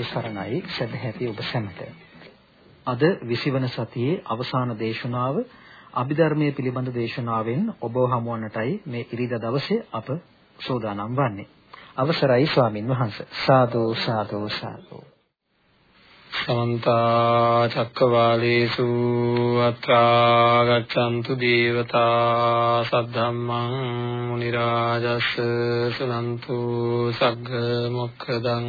සම්බුදු සරණයි සදැහැති ඔබ සැමට. අද 20 වන සතියේ අවසාන දේශනාව අභිධර්මයේ පිළිබඳ දේශනාවෙන් ඔබ හමුවන්නටයි මේ ඉරිදා දවසේ අප සෝදානම් වන්නේ. අවසරයි ස්වාමින් වහන්සේ. සාදු සාදු සාදු. සමන්ත චක්කවාලේසු අත්‍රා ගච්ඡන්තු දේවතා සද්ධම්මං මුනි රාජස් සනන්තු සග්ග මොක්ඛදං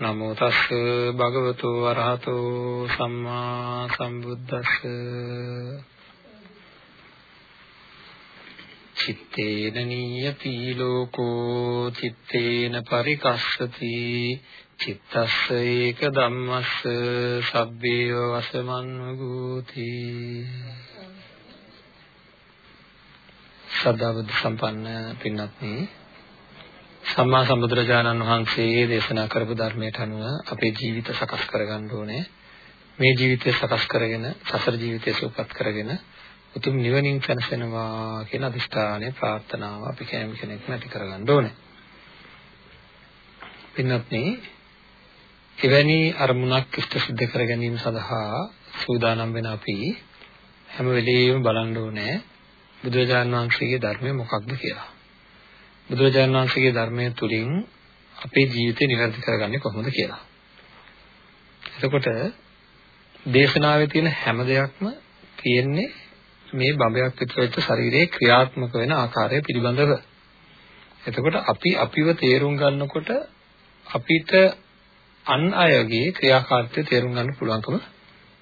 නමෝ තස්ස භගවතු වරහතු සම්මා සම්බුද්දස්ස. චිත්තේන නියති ලෝකෝ චිත්තේන පරිකස්සති චිත්තස්ස ඒක ධම්මස්ස සබ්බේව වසමන්වගෝති සදාබුද්ධ සම්පන්න පින්වත්නි සම්මා සම්බුදුරජාණන් වහන්සේ දේශනා කරපු ධර්මයට අනුව අපේ ජීවිත සකස් කරගන්න ඕනේ මේ ජීවිතය සකස් කරගෙන සසර ජීවිතය සූපත් කරගෙන උතුම් නිවනින් සැනසෙනවා කියන අදිෂ්ඨානය ප්‍රාර්ථනාව අපි කැම කෙනෙක් නැති කරගන්න ඕනේ පින්වත්නි එවැනි අරමුණක් ඉෂ්ට සිද්ධ කර ගැනීම සඳහා සූදානම් වෙන අපි හැම වෙලෙම බලන්න ඕනේ බුදුරජාණන් වහන්සේගේ ධර්මය මොකක්ද කියලා. බුදුරජාණන් වහන්සේගේ ධර්මය තුලින් අපේ ජීවිතේ නිවැරදි කරගන්නේ කොහොමද කියලා. එතකොට දේශනාවේ තියෙන හැම දෙයක්ම තියෙන්නේ මේ බඹයක් විතර වෙච්ච ශරීරයේ ක්‍රියාත්මක වෙන ආකාරය පිළිබඳව. එතකොට අපි අපිව තේරුම් ගන්නකොට අපිට අන් අයගේ ක්‍රියාකාරීත්වය තේරුම් ගන්න පුළුවන්කම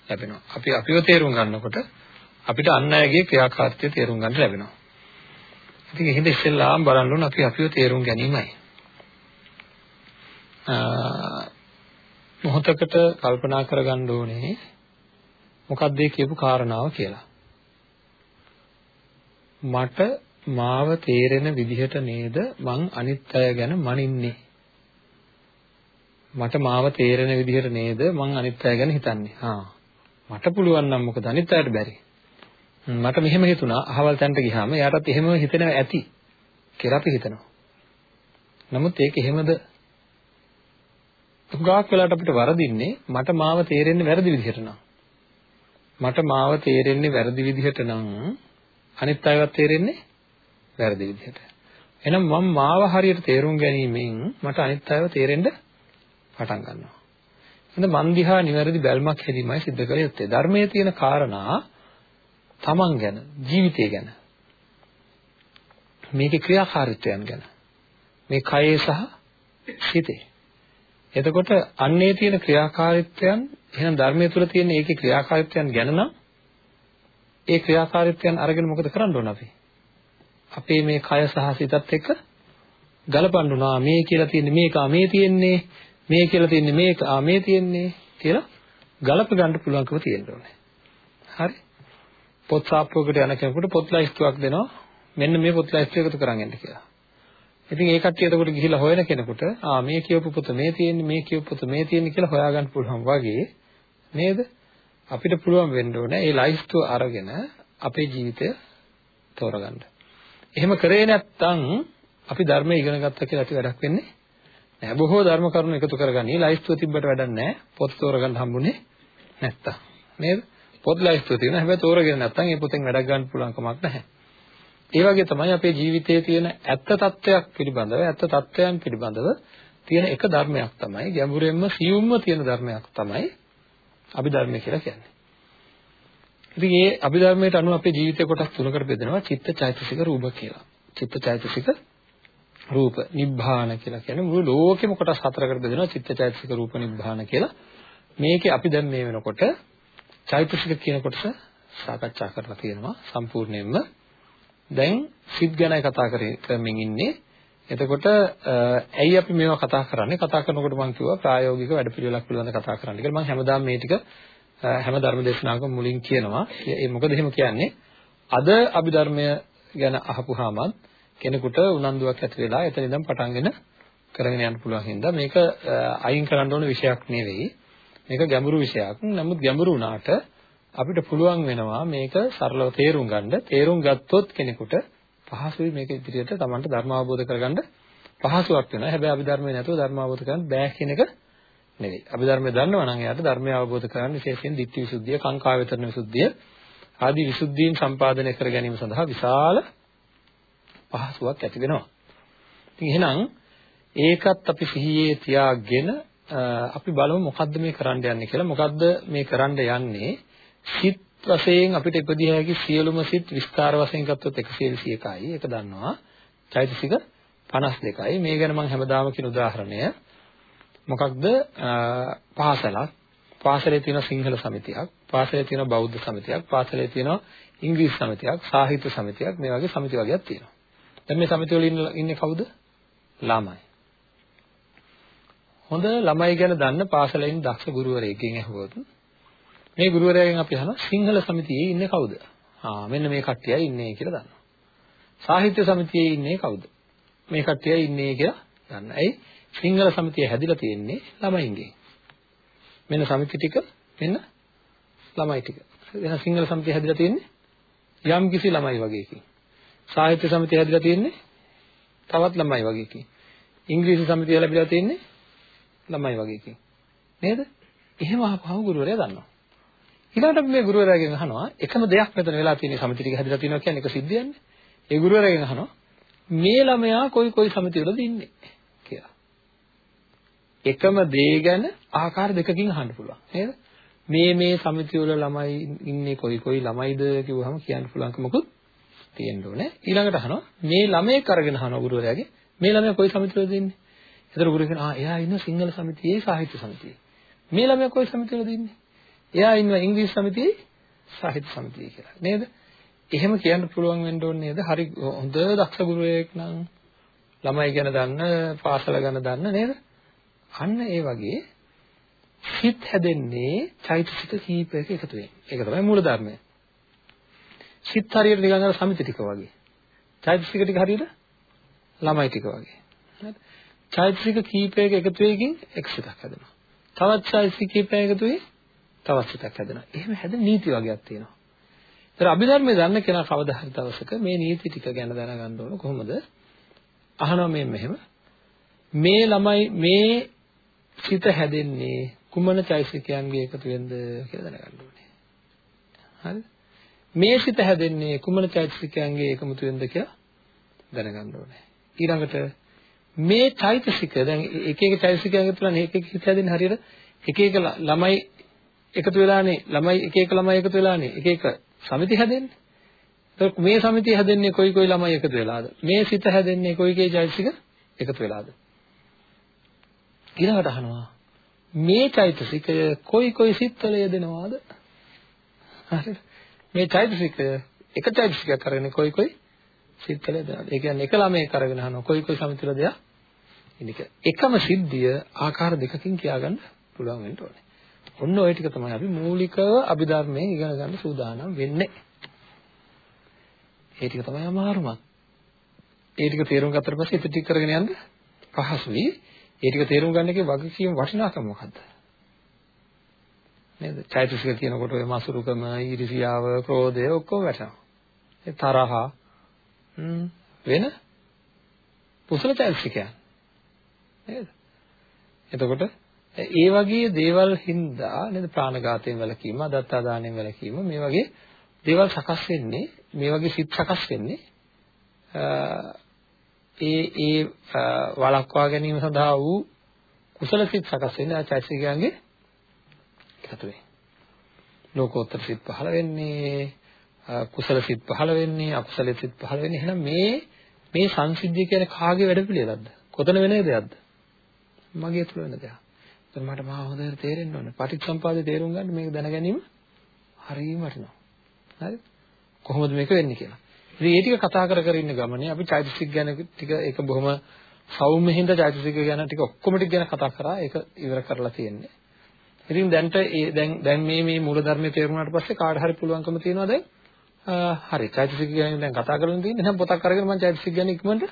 ලැබෙනවා. අපි අපිව තේරුම් ගන්නකොට අපිට අන් අයගේ ක්‍රියාකාරීත්වය තේරුම් ගන්න ලැබෙනවා. ඉතින් එහෙනම් ඉස්සෙල්ලාම බලන්න ඕන අපි අපිව තේරුම් ගැනීමයි. මොහොතකට කල්පනා කරගන්න ඕනේ මොකක්ද මේ කියපු කාරණාව කියලා. මට මාව තේරෙන විදිහට නේද මං අනිත් අය ගැන මනින්නේ මට මාව තේරෙන විදිහට නේද මං අනිත් අය ගැන හිතන්නේ. හා මට පුළුවන් නම් මොකද අනිත් අයට බැරි. මට මෙහෙම හිතුණා අහවල් තැනට ගියාම එයාටත් එහෙම හිතෙනවා ඇති කියලා අපි හිතනවා. නමුත් ඒක එහෙමද? උගාක් වෙලාවට අපිට වරදින්නේ මට මාව තේරෙන්නේ වැරදි විදිහට නම්. මට මාව තේරෙන්නේ වැරදි විදිහට නම් අනිත් අයවත් තේරෙන්නේ වැරදි විදිහට. එහෙනම් මම මාව හරියට තේරුම් ගැනීමෙන් මට අනිත් අයව තේරෙන්න පටන් ගන්නවා. එහෙනම් මන් දිහා නිවැරදි බැල්මක් හැදීමයි සිද්ධ කළ යුත්තේ. ධර්මයේ තියෙන කාරණා තමන් ගැන, ජීවිතය ගැන. මේකේ ක්‍රියාකාරීත්වයන් ගැන. මේ කයේ සහ සිතේ. එතකොට අන්නේ තියෙන ක්‍රියාකාරීත්වයන් එහෙනම් ධර්මයේ තුල තියෙන ඒකේ ක්‍රියාකාරීත්වයන් ගැන නම් ඒ ක්‍රියාකාරීත්වයන් අරගෙන මොකද කරන්න ඕන අපි? අපේ මේ කය සහ සිතත් එක්ක ගලපන්න උනා මේ කියලා තියෙන්නේ මේක මේ තියෙන්නේ මේ කියලා තියෙන්නේ මේක ආ මේ තියෙන්නේ කියලා ගලප ගන්න පුළුවන්කම තියෙන්න ඕනේ. හරි? පොත් සාප්පුවකට යන කෙනෙකුට පොත් ලයිස්තුවක් දෙනවා. මෙන්න මේ පොත් ලයිස්තුව එකතු කරන් එන්න කියලා. ඉතින් ඒ කට්ටිය එතකොට ගිහිල්ලා හොයන කෙනෙකුට ආ මේ කියවපු පොත මේ තියෙන්නේ මේ කියවපු පොත මේ තියෙන්නේ කියලා හොයාගන්න පුළුවන් වගේ නේද? අපිට පුළුවන් වෙන්න ඕනේ මේ ලයිස්තුව අරගෙන අපේ ජීවිතය තෝරගන්න. එහෙම කරේ නැත්නම් අපි ධර්මය ඉගෙන ගත්තා කියලා ඇති වැඩක් වෙන්නේ නෑ බොහෝ ධර්ම කරුණු එකතු කරගන්නේ ලයිස්තුව තිබ්බට වැඩක් නෑ පොත් තෝරගන්න හම්බුනේ නැත්තම් නේද පොත් ලයිස්තුව තියෙනවා හැබැයි තෝරගෙන නැත්තම් ඒ පොතෙන් වැඩක් ගන්න පුළුවන් කමක් නැහැ. ඒ වගේ තමයි අපේ ජීවිතයේ තියෙන ඇත්ත తත්වයක් පිළිබඳව ඇත්ත తත්වයන් පිළිබඳව තියෙන එක ධර්මයක් තමයි ගැඹුරෙන්ම සියුම්ම තියෙන ධර්මයක් තමයි අභිධර්මය කියලා කියන්නේ. ඉතින් මේ අභිධර්මයට අනුව අපේ ජීවිතේ කොටස් තුනකට බෙදෙනවා චිත්ත චෛතසික රූප කියලා. චිත්ත චෛතසික රූප නිබ්බාන කියලා කියන්නේ මුළු ලෝකෙම කොටස් හතරකට බෙදෙනවා චිත්තචෛතසික රූප නිබ්බාන කියලා. මේකේ අපි දැන් මේ වෙනකොට චෛතසික කියන කොටස සාකච්ඡා කරලා තියෙනවා සම්පූර්ණයෙන්ම. දැන් සිත් ගැනයි කතා කරමින් ඉන්නේ. එතකොට ඇයි අපි මේවා කතා කරන්නේ? කතා කරනකොට මම කිව්වා ප්‍රායෝගික වැඩපිළිවෙලක් පිළිබඳව කතා කරන්න කියලා. මම හැමදාම මේ ටික හැම ධර්ම දේශනාවකම මුලින් කියනවා. ඒ මොකද එහෙම කියන්නේ? අද අභිධර්මය ගැන අහපුවාමත් කෙනෙකුට උනන්දුවක් ඇති වෙලා එතන ඉඳන් පටන්ගෙන කරගෙන යන්න පුළුවන් හින්දා මේක අයින් කරන්න ඕන විෂයක් නෙවෙයි. මේක ගැඹුරු විෂයක්. නමුත් ගැඹුරු වුණාට අපිට පුළුවන් වෙනවා මේක සරලව තේරුම් ගන්න. තේරුම් ගත්තොත් කෙනෙකුට පහසුයි මේක ඉදිරියට Tamanට ධර්ම අවබෝධ කරගන්න පහසුවක් වෙනවා. හැබැයි අභිධර්මයේ නැතුව ධර්ම අවබෝධ කරගන්න බෑ කියන එක නෙවෙයි. අභිධර්මය දන්නවා නම් එයාට ධර්මය අවබෝධ කරගන්න විශේෂයෙන් ditthi visuddhiya, කාංකා වේතරණ විසුද්ධිය ආදී විසුද්ධීන් සම්පාදනය කර ගැනීම සඳහා විශාල පහසුවක් ඇති වෙනවා. ඉතින් එහෙනම් ඒකත් අපි සිහියේ තියාගෙන අපි බලමු මොකද්ද මේ කරන්න යන්නේ කියලා. මොකද්ද මේ කරන්න යන්නේ? සිත් වශයෙන් අපිට ඉපදිය හැකි සියලුම සිත් විස්තර වශයෙන් ගත්තොත් 121යි. ඒක දන්නවා. චෛතසික 52යි. මේ ගැන මම හැමදාම කියන උදාහරණය මොකක්ද? පාසලක්. පාසලේ තියෙන සිංහල සමිතියක්, පාසලේ තියෙන බෞද්ධ සමිතියක්, පාසලේ තියෙන ඉංග්‍රීසි සමිතියක්, සාහිත්‍ය සමිතියක් මේ වගේ සමිති වර්ගයක් තියෙනවා. දැන් මේ සමිති වල ඉන්නේ කවුද? ළමයි. හොඳ ළමයි ගැන දන්න පාසලේ ඉන්න දක්ෂ ගුරුවරයෙක්ගෙන් ඇහුවොත් මේ ගුරුවරයාගෙන් අපි අහනවා සිංහල සමිතියේ ඉන්නේ කවුද? ආ මෙන්න මේ කට්ටියයි ඉන්නේ කියලා දන්නවා. සාහිත්‍ය සමිතියේ ඉන්නේ කවුද? මේ කට්ටියයි ඉන්නේ කියලා දන්නවා. ඇයි? සිංහල සමිතිය හැදිලා තියෙන්නේ ළමයින්ගෙන්. මෙන්න සමිති ටික මෙන්න ළමයි ටික. එහෙනම් සිංහල සමිතිය හැදිලා තියෙන්නේ යම් කිසි ළමයි වගේකින්. සාහිත්‍ය සමිතිය හැදිලා තියෙන්නේ තවත් ළමයි වගේකින්. ඉංග්‍රීසි සමිතිය ලැබිලා තියෙන්නේ ළමයි වගේකින්. නේද? එහෙම අහපුවම ගුරුවරයා දන්නවා. ඊළඟට මේ ගුරුවරයාගෙන් අහනවා එකම දෙයක් මෙතන වෙලා තියෙන සමිති ටික හැදිලා තියෙනවා කියන්නේ ඒක සිද්ධියන්නේ. ඒ ගුරුවරයාගෙන් අහනවා මේ ළමයා කොයි කොයි සමිතිවලද ඉන්නේ කියලා. එකම දේ ගැන ආකාර දෙකකින් අහන්න පුළුවන්. නේද? මේ මේ සමිතිවල ළමයි ඉන්නේ කොයි කොයි ළමයිද කිව්වහම කියන්න පුළුවන්කමකුත් තියෙන්න ඕනේ. ඊළඟට අහනවා මේ ළමයෙක් අරගෙන අහනවා ගුරුවරයාගේ මේ ළමයා කොයි සමිතිවලද ඉන්නේ? ඒතර ගුරුවරයා කියනවා ආ එයා ඉන්න සිංහල සමිතියේ සාහිත්‍ය සමිතියේ. මේ ළමයා කොයි සමිතිවලද ඉන්නේ? එයා ඉන්නවා ඉංග්‍රීසි සමිතියේ සාහිත්‍ය සමිතියේ කියලා. නේද? එහෙම කියන්න පුළුවන් වෙන්න ඕනේ නේද? හරි හොඳ දක්ෂ ගුරුවරයෙක් නම් ළමයි ගැන දන්න, පාසල ගැන දන්න නේද? අන්න ඒ වගේ සිත් හැදෙන්නේ චෛතසික කීපයක එකතුවෙන්. ඒක තමයි මූල ධර්මය. සිත් හරියට නිකන් අර සමිති ටික වගේ. චෛතසික ටික හරියට ළමයි ටික වගේ. හරිද? චෛතසික කීපයක එකතුවකින් එක් සිතක් හැදෙනවා. තවත් චෛතසික කීපයක එකතුවේ තවත් සිතක් හැදෙනවා. එහෙම හැදෙන නීති වර්ගයක් තියෙනවා. ඒතර අභිධර්මයේ දන්න කෙනා කවදා හරි දවසක මේ නීති ටික ගැන දැනගන්න ඕන කොහොමද? අහනවා මේ මෙහෙම මේ ළමයි මේ සිත හැදෙන්නේ කුමන චෛසිකයන්ගේ එකතුවෙන්ද කියලා දැනගන්න ඕනේ. හරිද? මේ සිත හැදෙන්නේ කුමන චෛතසිකයන්ගේ එකමුතුවෙන්ද කියලා දැනගන්න ඕනේ. ඊළඟට මේ චෛතසික දැන් එක එක චෛතසිකයන් තුළ එක එක හිත හැදෙන්නේ හරියට එක එක ළමයි එකතු වෙලානේ ළමයි එක එක ළමයි එකතු වෙලානේ එක එක සමිති හැදෙන්නේ. එතකොට මේ සමිතිය හැදෙන්නේ කොයි කොයි ළමයි එකතු වෙලාද? මේ සිත හැදෙන්නේ කොයි කේ චෛතසික එකතු වෙලාද? ඊළඟට අහනවා මේ චෛතසිකය කොයි කොයි සිත්වල යෙදෙනවාද? හරිද? මේ චෛතසිකය එක චෛතසිකයක් අරගෙන කොයි කොයි සිත්වල යෙදෙනවාද? ඒ කියන්නේ එක ළමයෙක් අරගෙන අහනවා කොයි කොයි සමිතිවලද යා? ඉනික එකම සිද්ධිය ආකාර දෙකකින් කියාගන්න පුළුවන් වෙන්න ඕනේ. ඔන්න ඔය ටික තමයි අපි මූලිකව අභිධර්මයෙන් ඉගෙන ගන්න සූදානම් වෙන්නේ. ඒ ටික තමයි අමාරුමත්. ඒ ටික තේරුම් ගත්තට පස්සේ ඉතින් ටික කරගෙන යන්න පහසුයි. ඒ ටික තේරුම් ගන්න එකේ වගකීම් වටිනාකම මොකද්ද? නේද? චෛතසික කියනකොට ඔය මසුරුකම, ඊර්ෂියාව, ක්‍රෝධය ඔක්කොම වැටෙනවා. ඒ තරහ වෙන කුසල චෛතසිකයන්. නේද? එතකොට ඒ වගේ දේවල් හින්දා නේද ප්‍රාණඝාතයෙන් වැළකීම, අදත්තා දාණයෙන් වැළකීම මේ වගේ දේවල් සකස් වෙන්නේ මේ වගේ සිත් සකස් වෙන්නේ ඒ ඒ වළක්වා ගැනීම සඳහා වූ කුසල සිත් සකස් වෙන්නේ ආ චෛතසිකයන්ගේ එකතුවේ. ලෝකෝත්තර සිත් පහළ වෙන්නේ කුසල සිත් පහළ වෙන්නේ අකුසල සිත් පහළ වෙන්නේ එහෙනම් මේ මේ සංසිද්ධිය කියන්නේ කාගේ වැඩපිළිවෙලක්ද? කොතන වෙන දෙයක්ද? මගේ තුල වෙන දෙයක්. ඒත් මට මහා හොඳට තේරෙන්න ඕනේ. පටිච්චසම්පාදේ තේරුම් ගන්න මේක දැන ගැනීම හරියම වටිනවා. හරි? කොහොමද මේක වෙන්නේ කියලා. ඉතින් ඒ ටික කතා කර කර ඉන්න ගමනේ අපි චෛතසික ගැන ටික ඒක බොහොම සෞම්‍යහින්ද චෛතසික ගැන ටික ඔක්කොම ටික ගැන කතා කරා ඒක ඉවර කරලා තියෙන්නේ. ඉතින් දැන්ට දැන් දැන් මේ මේ මූලධර්මයේ තේරුණාට පස්සේ කාට හරි පුළුවන්කම තියෙනවා දැන් හරි චෛතසික ගැන දැන් කතා කරලා තියෙන්නේ එහෙනම් පොතක් අරගෙන මම චෛතසික ගැන ඉක්මනට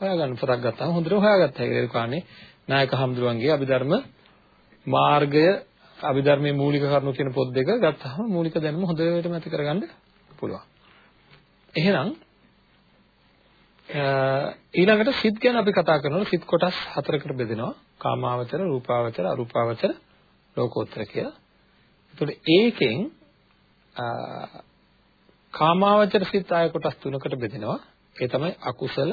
හොයාගන්න පොතක් ගත්තාම හොඳට හොයාගත්තා ඒක කාණේ නායක හම්දුරුවන්ගේ අභිධර්ම මාර්ගය අභිධර්මයේ මූලික කරුණු කියන පොත් දෙක ගත්තාම මූලික දැනුම හොඳටම ඇති කරගන්න පුළුවන්. එහෙනම් ඊළඟට සිත් ගැන අපි කතා කරනකොට සිත් කොටස් හතරකට බෙදෙනවා. කාමාවචර, රූපාවචර, අරූපාවචර, ලෝකෝත්තර කියලා. එතකොට ඒකෙන් කාමාවචර සිත් ආය කොටස් තුනකට බෙදෙනවා. ඒ තමයි අකුසල,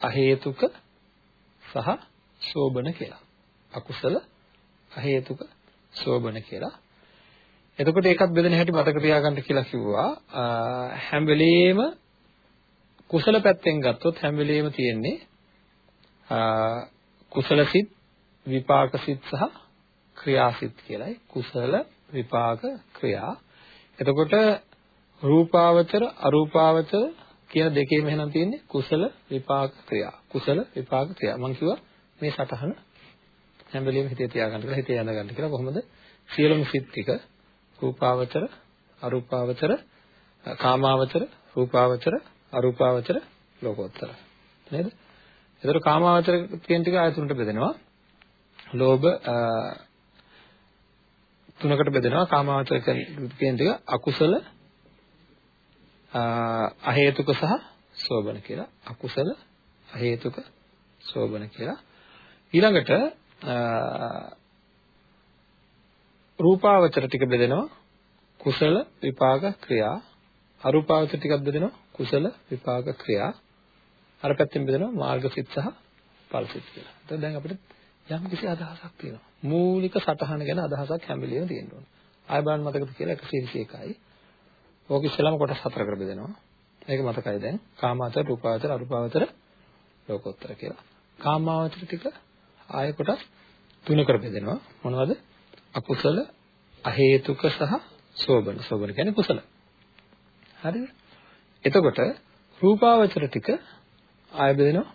අහේතුක සහ සෝබන කියලා. අකුසල, අහේතුක, සෝබන කියලා. එතකොට ඒකත් බෙදෙන හැටි මතක තියාගන්න කියලා කිව්වා. හැම වෙලෙම කුසල පැත්තෙන් ගත්තොත් හැම වෙලෙම තියෙන්නේ කුසල සිත්, විපාක සිත් සහ ක්‍රියා සිත් කියලායි. කුසල, විපාක, ක්‍රියා. එතකොට රූපාවචර, අරූපාවචර කියන දෙකේම එහෙනම් තියෙන්නේ කුසල, විපාක, ක්‍රියා. කුසල, විපාක, ක්‍රියා. මම කිව්වා මේ සටහන හැම වෙලෙම හිතේ තියාගන්න කියලා හිතේ යඳගන්න කියලා. කොහොමද? සියලුම සිත් ටික රූපාවචර අරූපාවචර කාමාවචර රූපාවචර අරූපාවචර ලෝකෝත්තර. නේද? එතකොට කාමාවචර කියන ටික ආයතනට බෙදෙනවා. ලෝභ තුනකට බෙදෙනවා. කාමාවචර කියන ටික අකුසල අහේතුක සහ සෝබන කියලා අකුසල අහේතුක සෝබන කියලා ඊළඟට රූපාවචර ටික බෙදෙනවා කුසල විපාක ක්‍රියා අරූපාවචර ටිකක් බෙදෙනවා කුසල විපාක ක්‍රියා අර පැත්තෙන් බෙදෙනවා මාර්ගසිත සහ ඵලසිත කියලා. එතකොට දැන් අපිට යම් කිසි අදහසක් තියෙනවා. මූලික සටහන ගැන අදහසක් හැම වෙලෙම තියෙන්න ඕන. ආය බලන්න මතකද කියලා 121යි. ඕක ඉස්සෙල්ලාම කොටස් හතරකට බෙදෙනවා. මේක මතකයි දැන්. කාමාවචර, රූපාවචර, අරූපාවචර, ලෝකෝත්තර කියලා. කාමාවචර ටික ආය කොටස් තුනකට බෙදෙනවා. මොනවද? අකුසල, අහේතුක සහ සෝබන. සෝබන කියන්නේ කුසල. හරිද? එතකොට රූපාවචර ටික ආය බෙදෙනවා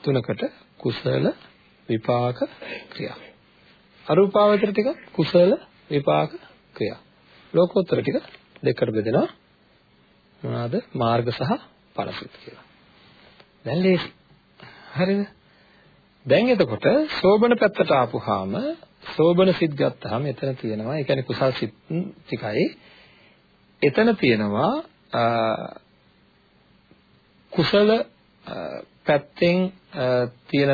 තුනකට කුසල විපාක ක්‍රියා. අරූපාවචර ටික කුසල විපාක ක්‍රියා. ලෝකෝත්තර ටික දෙකට බෙදෙනවා මොනවාද? මාර්ග සහ ඵලසිත කියලා. දැන් ලේසි. හරිද? දැන් එතකොට සෝබන පැත්තට ආපුහාම සෝබන සිත් ගත්තාම එතන තියෙනවා ඒ කියන්නේ කුසල් සිත් ටිකයි එතන තියෙනවා කුසල පැත්තෙන් තියෙන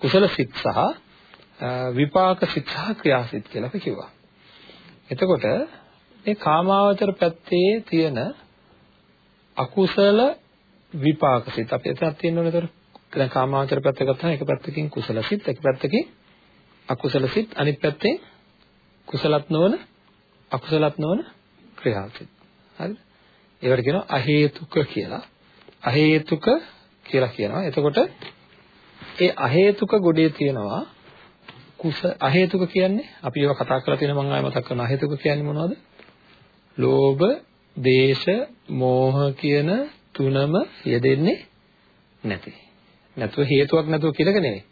කුසල සිත් සහ විපාක සිත් සහ ක්‍රියා සිත් කියලා අපි කිව්වා. එතකොට මේ කාමාවචර පැත්තේ තියෙන අකුසල විපාක සිත්. අපි එතනක් තියෙනවනේ ඒතර දැන් කාමාවචර පැත්ත ගත්තාම එක පැත්තකින් කුසල සිත් එක පැත්තකින් අකුසල සිත්. අනිත් පැත්තෙන් කුසලත් නොවන අකුසලත් නොවන ක්‍රියා සිත්. හරිද? ඒවට කියනවා අහේතුක කියලා. අහේතුක කියලා කියනවා. එතකොට ඒ අහේතුක ගොඩේ තියෙනවා කුස අහේතුක කියන්නේ අපි ඒවා කතා කරලා තියෙන මම ආයෙ මතක් කරනවා. අහේතුක කියන්නේ මොනවද? ලෝභ දේශ මෝහ කියන තුනම යෙදෙන්නේ නැති නැතුව හේතුවක් නැතුව කියලාක නෙවෙයි.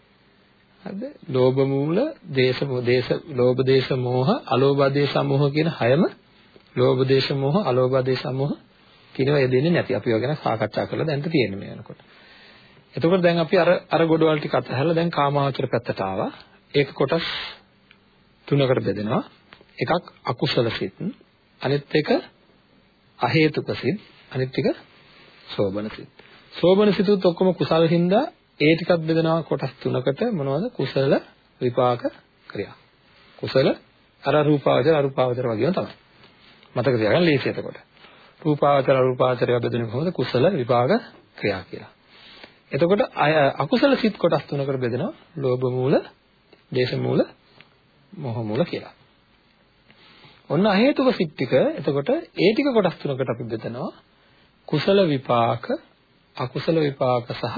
හරිද? ලෝභ මූල, දේශ දේශ ලෝභ දේශ මෝහ, අලෝභ දේශ මෝහ කියන හයම ලෝභ දේශ මෝහ, අලෝභ දේශ මෝහ කියනවා යෙදෙන්නේ නැති. අපි ඒවා ගැන සාකච්ඡා කරලා දැන් තියෙන්නේ මේ වෙනකොට. එතකොට දැන් අපි අර අර ගොඩවල් ටික අතහැරලා දැන් කාමාවචර පැත්තට ආවා. ඒක කොටස් තුනකට බෙදෙනවා. එකක් අකුසල සිත්, අනිත් එක අහේතුක සිත්, අනිත් එක සෝබන සිත්. සෝබන සිතුත් ඔක්කොම කුසල හින්දා ඒ ටිකක් බෙදනවා කොටස් තුනකට මොනවද? කුසල විපාක ක්‍රියා. කුසල අර රූපාවචර අරූපාවචර වගේම තමයි. මතක තියාගන්න ලේසි එතකොට. රූපාවචර අරූපාවචරය බෙදෙන්නේ කොහොමද? කුසල විපාක ක්‍රියා කියලා. එතකොට අකුසල සිත් කොටස් තුනකට බෙදෙනවා. ලෝභ මූල දේශ මූල මොහ මූල කියලා. ඔන්න අහේතුක සිත් ටික එතකොට ඒ ටික කොටස් තුනකට අපි බෙදනවා කුසල විපාක අකුසල විපාක සහ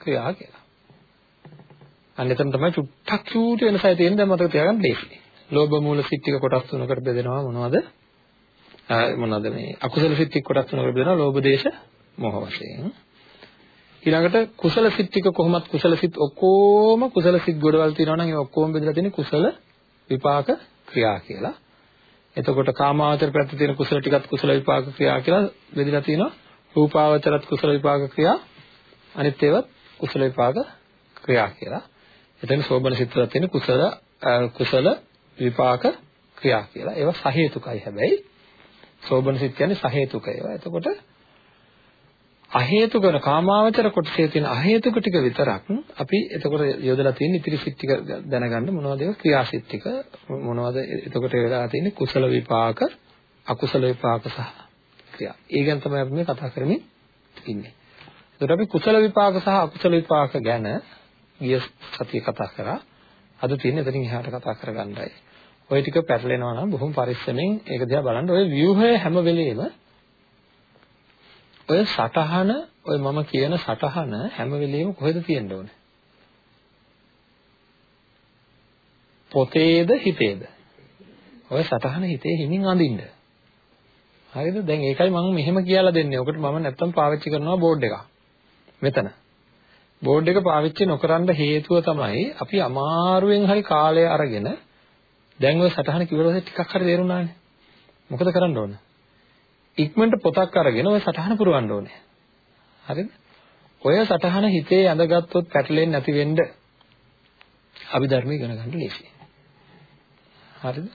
ක්‍රියා කියලා. අන්න එතන තමයි චුට්ටක් චූටි වෙනසයි තියෙන්නේ දැන් මතක තියාගන්න ලේසි. ලෝභ මූල සිත් ටික කොටස් තුනකට බෙදෙනවා මොනවද? මොනවද මේ අකුසල සිත් ටික කොටස් තුනකට බෙදෙනවා ලෝභ දේශ මොහ වශයෙන්. ඊළඟට කුසල සිත් ටික කොහොමත් කුසල සිත් ඔක්කොම කුසල සිත් ගොඩවල් තියෙනවා නම් ඒ ඔක්කොම බෙදලා තියෙන්නේ කුසල විපාක ක්‍රියා කියලා. එතකොට කාමාවචර පැත්තේ තියෙන කුසල ටිකත් කුසල විපාක ක්‍රියා කියලා බෙදලා තියෙනවා. රූපාවචරත් කුසල විපාක ක්‍රියා අනිත් ඒවත් කුසල විපාක ක්‍රියා කියලා. එතන සෝබන සිත්වල තියෙන කුසල කුසල විපාක ක්‍රියා කියලා. ඒවා සහේතුකයි හැබැයි. සෝබන සිත් කියන්නේ සහේතුක ඒවා. එතකොට අහේතුක කරන කාමාවචර කොටසේ තියෙන අහේතුක ටික විතරක් අපි එතකොට යොදලා තියෙන ඉතිරි සිත් ටික දැනගන්න මොනවද ඒක ක්‍රියාසිත ටික මොනවද එතකොට වෙලා තියෙන්නේ කුසල විපාක අකුසල විපාක සහ ක්‍රියා. ඒ ගැන තමයි අපි මේ කතා කරමින් ඉන්නේ. එතකොට අපි කුසල විපාක සහ අකුසල විපාක ගැන ගිය සතියේ කතා කරා. අද තියෙන්නේ එතනින් එහාට කතා කරගන්නයි. ওই ටික පැටලෙනවා නම් බොහොම පරිස්සමෙන් ඒක දිහා බලන්න. ওই ව්‍යුහය හැම වෙලෙම ඔය සටහන ඔය මම කියන සටහන හැම වෙලෙම කොහෙද තියෙන්න ඕනේ? පොතේද හිතේද? ඔය සටහන හිතේ හිමින් අඳින්න. හරිද? දැන් ඒකයි මම මෙහෙම කියලා දෙන්නේ. ඔකට මම නැත්තම් පාවිච්චි කරනවා බෝඩ් එකක්. මෙතන. බෝඩ් එක පාවිච්චි නොකරන්න හේතුව තමයි අපි අමාරුවෙන් හරි කාලය අරගෙන දැන් ওই සටහන කිව්වොත් ටිකක් හරි තේරුණානේ. මොකද කරන්න ඕන? ඉක්මනට පොතක් අරගෙන ඔය සටහන පුරවන්න ඕනේ. හරිද? ඔය සටහන හිතේ ඇඳගත්තොත් පැටලෙන්නේ නැති වෙන්න අභිධර්ම ඉගෙන ගන්න ලේසියි. හරිද?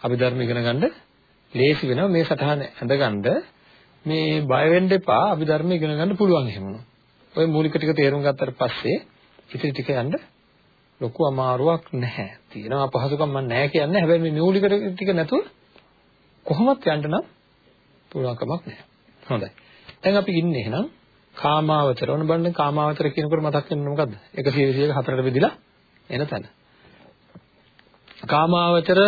අභිධර්ම ඉගෙන ගන්න ලේසි වෙනවා මේ සටහන ඇඳගන්න මේ බය වෙන්න එපා අභිධර්ම ඉගෙන ගන්න පුළුවන් එහෙමනො. ඔය මූලික ටික තේරුම් ගත්තට පස්සේ ඉතින් ටික යන්න ලොකු අමාරුවක් නැහැ. තියෙනවා අපහසුකම් මම නැහැ කියන්නේ. හැබැයි මේ මූලික ටික නැතුව කොහොමවත් යන්න නම් පුළුවන්කමක් නැහැ. හොඳයි. දැන් අපි ඉන්නේ එහෙනම් කාමාවචර. ඔන්න බලන්න කාමාවචර කියනකොට මතක් වෙන්නේ මොකද්ද? 124ක හතරට බෙදිලා එන තැන. කාමාවචර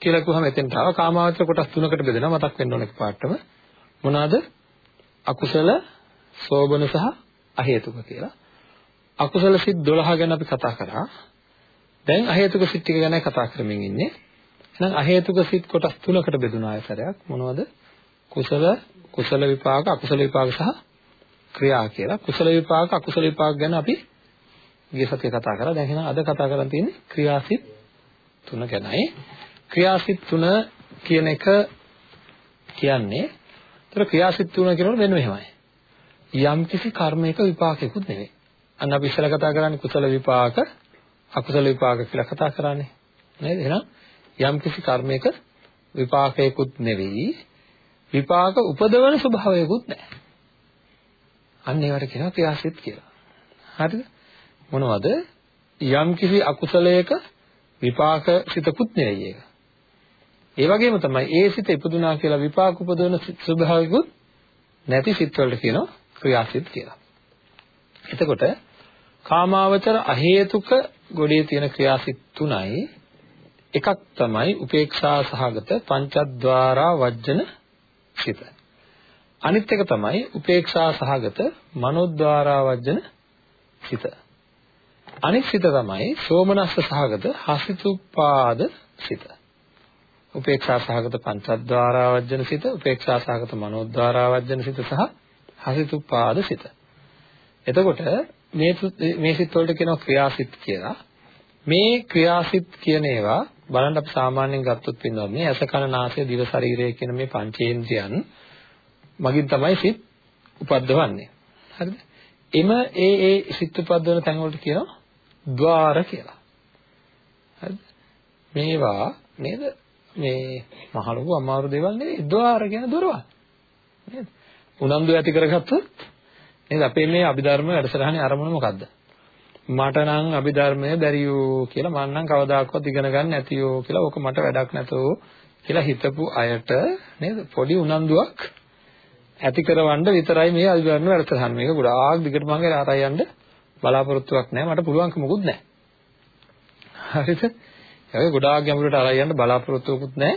කියලා කිව්වම එතෙන්ට ආව කාමාවචර කොටස් තුනකට බෙදෙනවා මතක් වෙන්න ඕන එකපාරටම. මොනවාද? අකුසල, සෝබන සහ අහේතුක කියලා. අකුසල සිත් 12 ගැන අපි කතා කරා. දැන් අහේතුක සිත් ටික ගැන කතා කරමින් ඉන්නේ. එහෙනම් අහේතුක සිත් කොටස් තුනකට බෙදුණා ආයතරයක්. මොනවද? කුසල, කුසල විපාක, අකුසල විපාක සහ ක්‍රියා කියලා. කුසල විපාක, අකුසල විපාක ගැන අපි ගිය සතියේ කතා කරා. දැන් එහෙනම් අද කතා කරන් තියෙන්නේ ක්‍රියාසිත තුන ගැනයි. ක්‍රියාසිත තුන කියන එක කියන්නේ ඒතර ක්‍රියාසිත තුන කියනකොට මෙන්න මෙහෙමයි. යම් කිසි කර්මයක විපාකයකුත් නෙවෙයි. අන්න අපි ඉස්සෙල්ලා කතා කරන්නේ කුසල විපාක, අකුසල විපාක කියලා කතා කරන්නේ. නේද? එහෙනම් යම් කිසි කර්මයක විපාකයකුත් නෙවෙයි, විපාක උපදවන ස්වභාවයකුත් නැහැ. අන්න ඒවට කියනවා ක්‍රියාසිත කියලා. හරිද? මොනවද? යම් කිසි අකුසලයක විපාක සිතකුත් නෙවෙයි ඒක. ඒ වගේම තමයි ඒ සිත ඉපදුනා කියලා විපාක උපදවන ස්වභාවිකුත් නැති සිත් වලට කියනවා ක්‍රියාසිත කියලා. එතකොට කාමාවචර අහේතුක ගොඩේ තියෙන ක්‍රියාසිත තුනයි එකක් තමයි උපේක්ෂා සහගත පංචද්වාරා වජ්ජන සිත. අනිත් එක තමයි උපේක්ෂා සහගත මනෝද්වාරා වජ්ජන සිත. අනිත් සිත තමයි සෝමනස්ස සහගත හසිතුපාද සිත. උපේක්ෂා සහගත පංචද්වාරා වජ්ජන සිත, උපේක්ෂා සහගත මනෝද්වාරා වජ්ජන සිත සහ හසිතුපාද සිත. එතකොට මේ මේ සිත් වලට කියනවා ක්‍රියාසිත කියලා. මේ ක්‍රියාසිත කියන ඒවා බලන්න අපි සාමාන්‍යයෙන් ගත්තොත් වෙනවා මේ ඇස කන නාසය දිව ශරීරය කියන මේ පංචේන්ද්‍රයන් මගින් තමයි සිත් උපද්දවන්නේ. හරිද? එම ඒ ඒ සිත් උපද්දවන තැන් වලට කියනවා ద్వාර කියලා. හරිද? මේවා නේද? මේ මහ ලොකු අමාරු දේවල් නෙවෙයි. ద్వාර කියන දොරවල්. නේද? උනන්දු ඇති කරගත්තොත් නේද අපේ මේ අභිධර්ම වැඩසටහනේ අරමුණ මොකද්ද? මට නම් අභිධර්මය බැරියෝ කියලා මම නම් කවදාකවත් ඉගෙන ගන්න නැතියෝ කියලා ඕක මට වැඩක් නැතෝ කියලා හිතපු අයට නේද? පොඩි උනන්දුවක් ඇති කරවන්න විතරයි මේ අභිධර්ම වැඩසටහන මේක ගොඩාක් දිගට මම ආරයි යන්න බලාපොරොත්තුවක් නැහැ මට පුළුවන්කම මොකුත් නැහැ හරිද? ඒක ගොඩාක් ගැඹුරට ආරයි යන්න බලාපොරොත්තුවකුත් නැහැ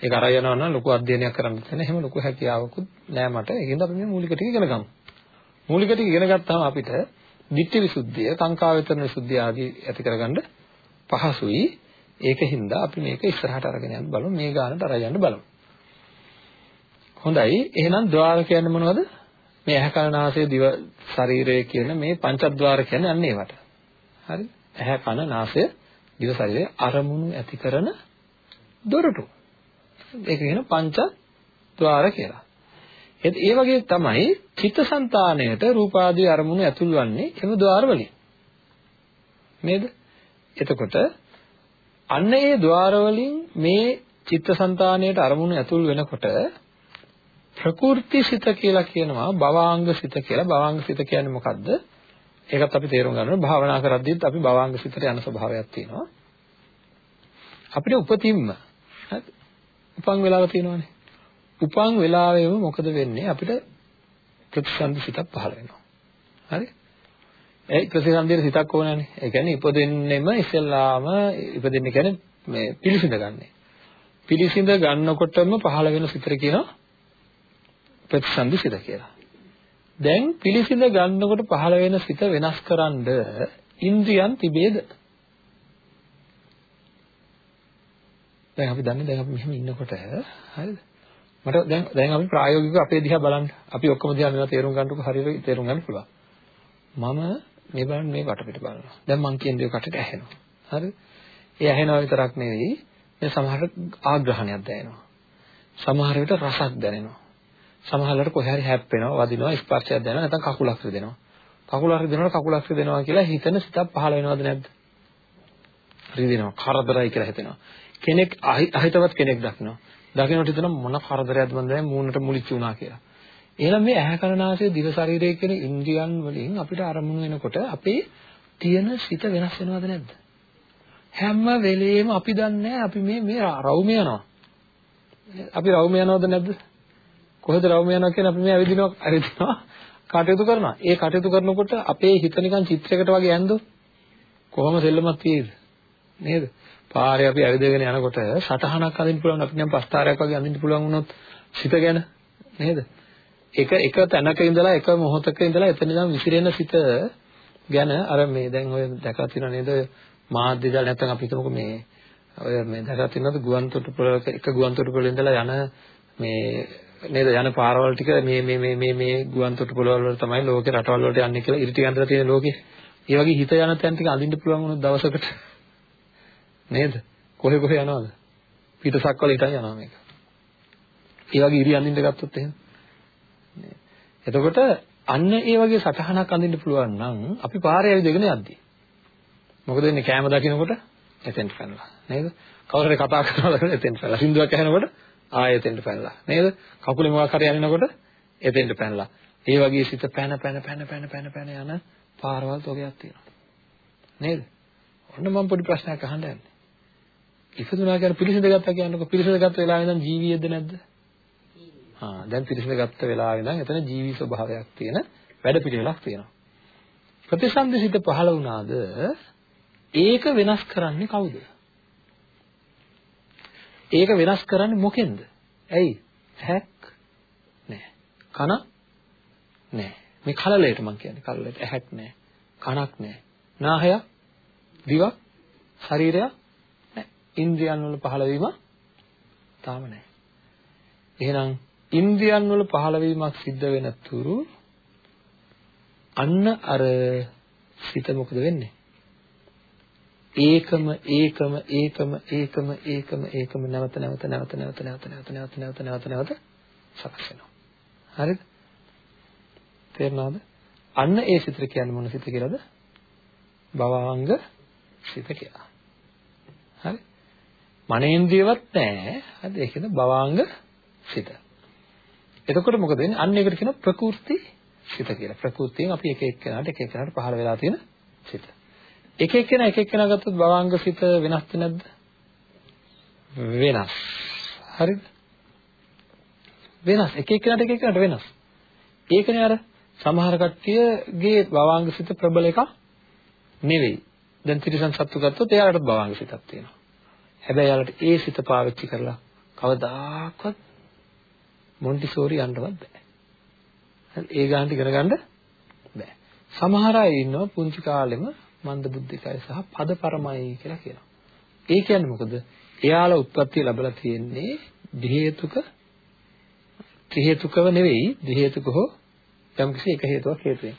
ඒක ආරයි යනවා නම් ලොකු අධ්‍යයනයක් කරන්න තියෙන එහෙම ලොකු හැකියාවකුත් නැහැ මට. ඒකින්ද අපි මේ මූලික ටික ඉගෙන ගමු. මූලික ටික ඉගෙන ගත්තාම අපිට ditthi visuddhiය, කාංකා වේතන විසුද්ධිය ආදී ඇති කරගන්න පහසුයි. ඒකින්ද අපි මේක ඉස්සරහට අරගෙන යන්න බලමු. මේ ගානට අරගෙන යන්න බලමු. හොඳයි. එහෙනම් ద్వාර කියන්නේ මොනවද? මේ ඇහැ කන නාසය දිව ශරීරය කියන මේ පංචද්වාර කියන්නේ අන්න ඒවට. හරි? ඇහැ කන නාසය දිව ශරීරය අරමුණු ඇති කරන දොරටු. ඒක කියන පංචද්වාර කියලා. ඒත් ඒ වගේ තමයි චිත්තසංතාණයට රූපාදී අරමුණු ඇතුල් වන්නේ එම ద్వාර වලින්. නේද? එතකොට අන්න ඒ ద్వාර වලින් මේ චිත්තසංතාණයට අරමුණු ඇතුල් වෙනකොට ප්‍රකෘති සිත කියලා කියනවා භවාංග සිත කියලා. භවාංග සිත කියන්නේ මොකද්ද? ඒකත් අපි තේරුම් ගන්න ඕනේ. භාවනා කරද්දීත් අපි භවාංග සිතට යන ස්වභාවයක් තියෙනවා. අපිට උපතින්ම උපන් වෙලාව තියෙනවානේ. උපන් වෙලාවෙම මොකද වෙන්නේ? අපිට ප්‍රතිසන්දි සිතක් පහළ වෙනවා. හරි? ඒ ප්‍රතිසන්දියේ සිතක් ඕනනේ. ඒ කියන්නේ ඉපදෙන්නෙම ඉස්සෙල්ලාම ඉපදෙන්නේ කියන්නේ මේ පිළිසිඳ ගන්නෙ. පිළිසිඳ ගන්නකොටම පහළ වෙන සිතට කියනවා ප්‍රතිසන්දි සිත කියලා. දැන් පිළිසිඳ ගන්නකොට පහළ වෙන සිත වෙනස්කරනද ඉන්ද්‍රියන් තිබේද? දැන් අපි දන්නේ දැන් අපි මෙහෙම ඉන්නකොට හරිද? මට දැන් දැන් අපි ප්‍රායෝගිකව අපේ දිහා බලන්න. අපි ඔක්කොම දිහා මේවා තේරුම් ගන්නකොට හරියට තේරුම් ගන්න පුළුවන්. මම මේ බලන්න මේ වටපිට බලනවා. දැන් මං කියන දේ කටට ඇහෙනවා. හරිද? ඒ ඇහෙනවා විතරක් නෙවෙයි මේ සමහරට ආග්‍රහණයක් දැනෙනවා. සමහර විට රසක් දැනෙනවා. සමහරවල්ට කොහේ හරි හැප්පෙනවා, වදිනවා, ස්පර්ශයක් දැනෙනවා, නැත්නම් කකුලක් රිදෙනවා. කකුලක් රිදෙනවා, කකුලක් රිදෙනවා කියලා හිතන සිතක් පහළ වෙනවද නැද්ද? රිදෙනවා, කරදරයි කියලා හිතෙනවා. කෙනෙක් අහිතවත් කෙනෙක් දකිනවා. දකින්නට හිතන මොන කරදරයක්ද මන් දැන් මූණට මුලිච්ච වුණා කියලා. එහෙනම් මේ ඇහැ කරනාසය දිව ශරීරය කියන ඉන්ද්‍රියන් වලින් අපිට අරමුණු වෙනකොට අපේ තියෙන සිත වෙනස් වෙනවද නැද්ද? හැම වෙලෙම අපි දන්නේ අපි මේ මේ රවුම යනවා. අපි රවුම යනවද නැද්ද? කොහෙද රවුම යනවා කියන්නේ අපි මේ ඇවිදිනවා ඇවිදිනවා කටයුතු කරනවා. ඒ කටයුතු කරනකොට අපේ හිත නිකන් චිත්‍රයකට වගේ ඇඳුම් කොහොම සෙල්ලමක් තියෙයිද? නේද? පාරේ අපි ඇවිදගෙන යනකොට සටහනක් අඳින්න පුළුවන් අපි නම් පස්තාරයක් වගේ අඳින්න පුළුවන් වුණොත් සිත ගැන නේද? එක එක තැනක ඉඳලා එක මොහොතක ඉඳලා එතන ඉඳන් විසිරෙන සිත ගැන අර මේ දැන් ඔය දැකලා තියෙනව නේද? මාධ්‍ය දාල නැත්නම් අපි හිතමුකෝ මේ ඔය මේ දැකලා තියෙනවද ගුවන් තොටුපළක එක ගුවන් තොටුපළ ඉඳලා යන මේ නේද යන පාරවල් ටික මේ මේ මේ මේ මේ ගුවන් තොටුපළ වල තමයි ලෝකේ රටවල් වලට යන්නේ කියලා ඉරිටි ගන්නලා තියෙන ලෝකේ. ඒ වගේ හිත යන තැන් ටික අඳින්න පුළුවන් වුණොත් දවසකට නේද? කොහෙ කොහෙ යනවද? පිටසක් වල හිටන් යනවා මේක. ඒ වගේ ඉරි අඳින්න ගත්තොත් එහෙම. එතකොට අන්න ඒ වගේ සටහනක් අඳින්න පුළුවන් නම් අපි පාරේ ඇවිදගෙන යද්දි. මොකද වෙන්නේ කෑම දකින්නකොට එතෙන්ට පැනලා නේද? කවුරු හරි කතා කරනවා එතෙන්ට පැනලා. සින්දුවක් ඇහෙනකොට ආයෙ එතෙන්ට පැනලා. නේද? කකුලේ මොකක් හරි යනකොට එතෙන්ට පැනලා. ඒ වගේ සිත පැන පැන පැන පැන පැන පැන යන පාරවල් තෝගයක් තියෙනවා. නේද? ඔන්න මම පොඩි ප්‍රශ්නයක් අහන්න යන්නේ. ඉපදුනා කියන්නේ පිළිසිඳ ගත්තා කියන්නකො පිළිසිඳ ගත්ත වෙලාවෙ ඉඳන් ජීවියෙද්ද නැද්ද? ආ දැන් පිළිසිඳ ගත්ත වෙලාවෙ ඉඳන් එතන ජීවි ස්වභාවයක් තියෙන වැඩ පිළිවෙලක් තියෙනවා. ප්‍රතිසන්දිසිත පහළ වුණාද ඒක වෙනස් කරන්නේ කවුද? ඒක වෙනස් කරන්නේ මොකෙන්ද? ඇයි? ඇහක් නෑ. කන නෑ. මේ කලලයට මම කියන්නේ කලලයට ඇහක් නෑ. කනක් නෑ. නාහයක් දිවක් ශරීරයක් ඉන්ද්‍රියන් වල පහළවීම තාම නැහැ. එහෙනම් ඉන්ද්‍රියන් වල පහළවීමක් සිද්ධ වෙන තුරු අන්න අර සිත මොකද වෙන්නේ? ඒකම ඒකම ඒකම ඒකම ඒකම ඒකම නැවත නැවත නැවත නැවත නැවත නැවත නැවත නැවත නැවත නැවත සකස් වෙනවා. හරිද? තේරුණාද? අන්න ඒ සිතට කියන්නේ මොන සිත කියලාද? භවාංග සිත කියලා. හරි? මනේන්ද්‍රියවත් නැහැ. හරිද? ඒකද භවාංග සිත. එතකොට මොකද වෙන්නේ? අන්න ඒකට කියන ප්‍රකෘති සිත කියලා. ප්‍රකෘතියෙන් අපි එක එක්කෙනාට එක එක්කෙනාට පහළ වෙලා තියෙන සිත. එක එක්කෙනා එක එක්කෙනා ගත්තොත් භවාංග සිත වෙනස්ද නැද්ද? වෙනස්. හරිද? වෙනස්. එක එක්කෙනාට එක එක්කෙනාට වෙනස්. ඒකනේ අර සමහර කට්ටියගේ භවාංග සිත ප්‍රබල එකක් නෙවෙයි. දැන් ත්‍රිසං සත්තු ගත්තොත් එයාලට භවාංග සිතක් තියෙනවා. හැබැයි යාළුවට ඒ සිත පාවිච්චි කරලා කවදාකවත් මොන්ටිසෝරි යන්නවත් බෑ. ඒ ගානට ඉගෙන ගන්න බෑ. සමහර අය ඉන්නවා පුංචි කාලෙම මන්ද බුද්ධිකයි සහ පදපරමයි කියලා කියනවා. ඒ කියන්නේ මොකද? එයාලා උත්පත්ති ලැබලා තියෙන්නේ දී හේතුක ත්‍රි හේතුකව නෙවෙයි දී හේතුක හෝ යම්කිසි එක හේතුවක් හේතුවෙන්.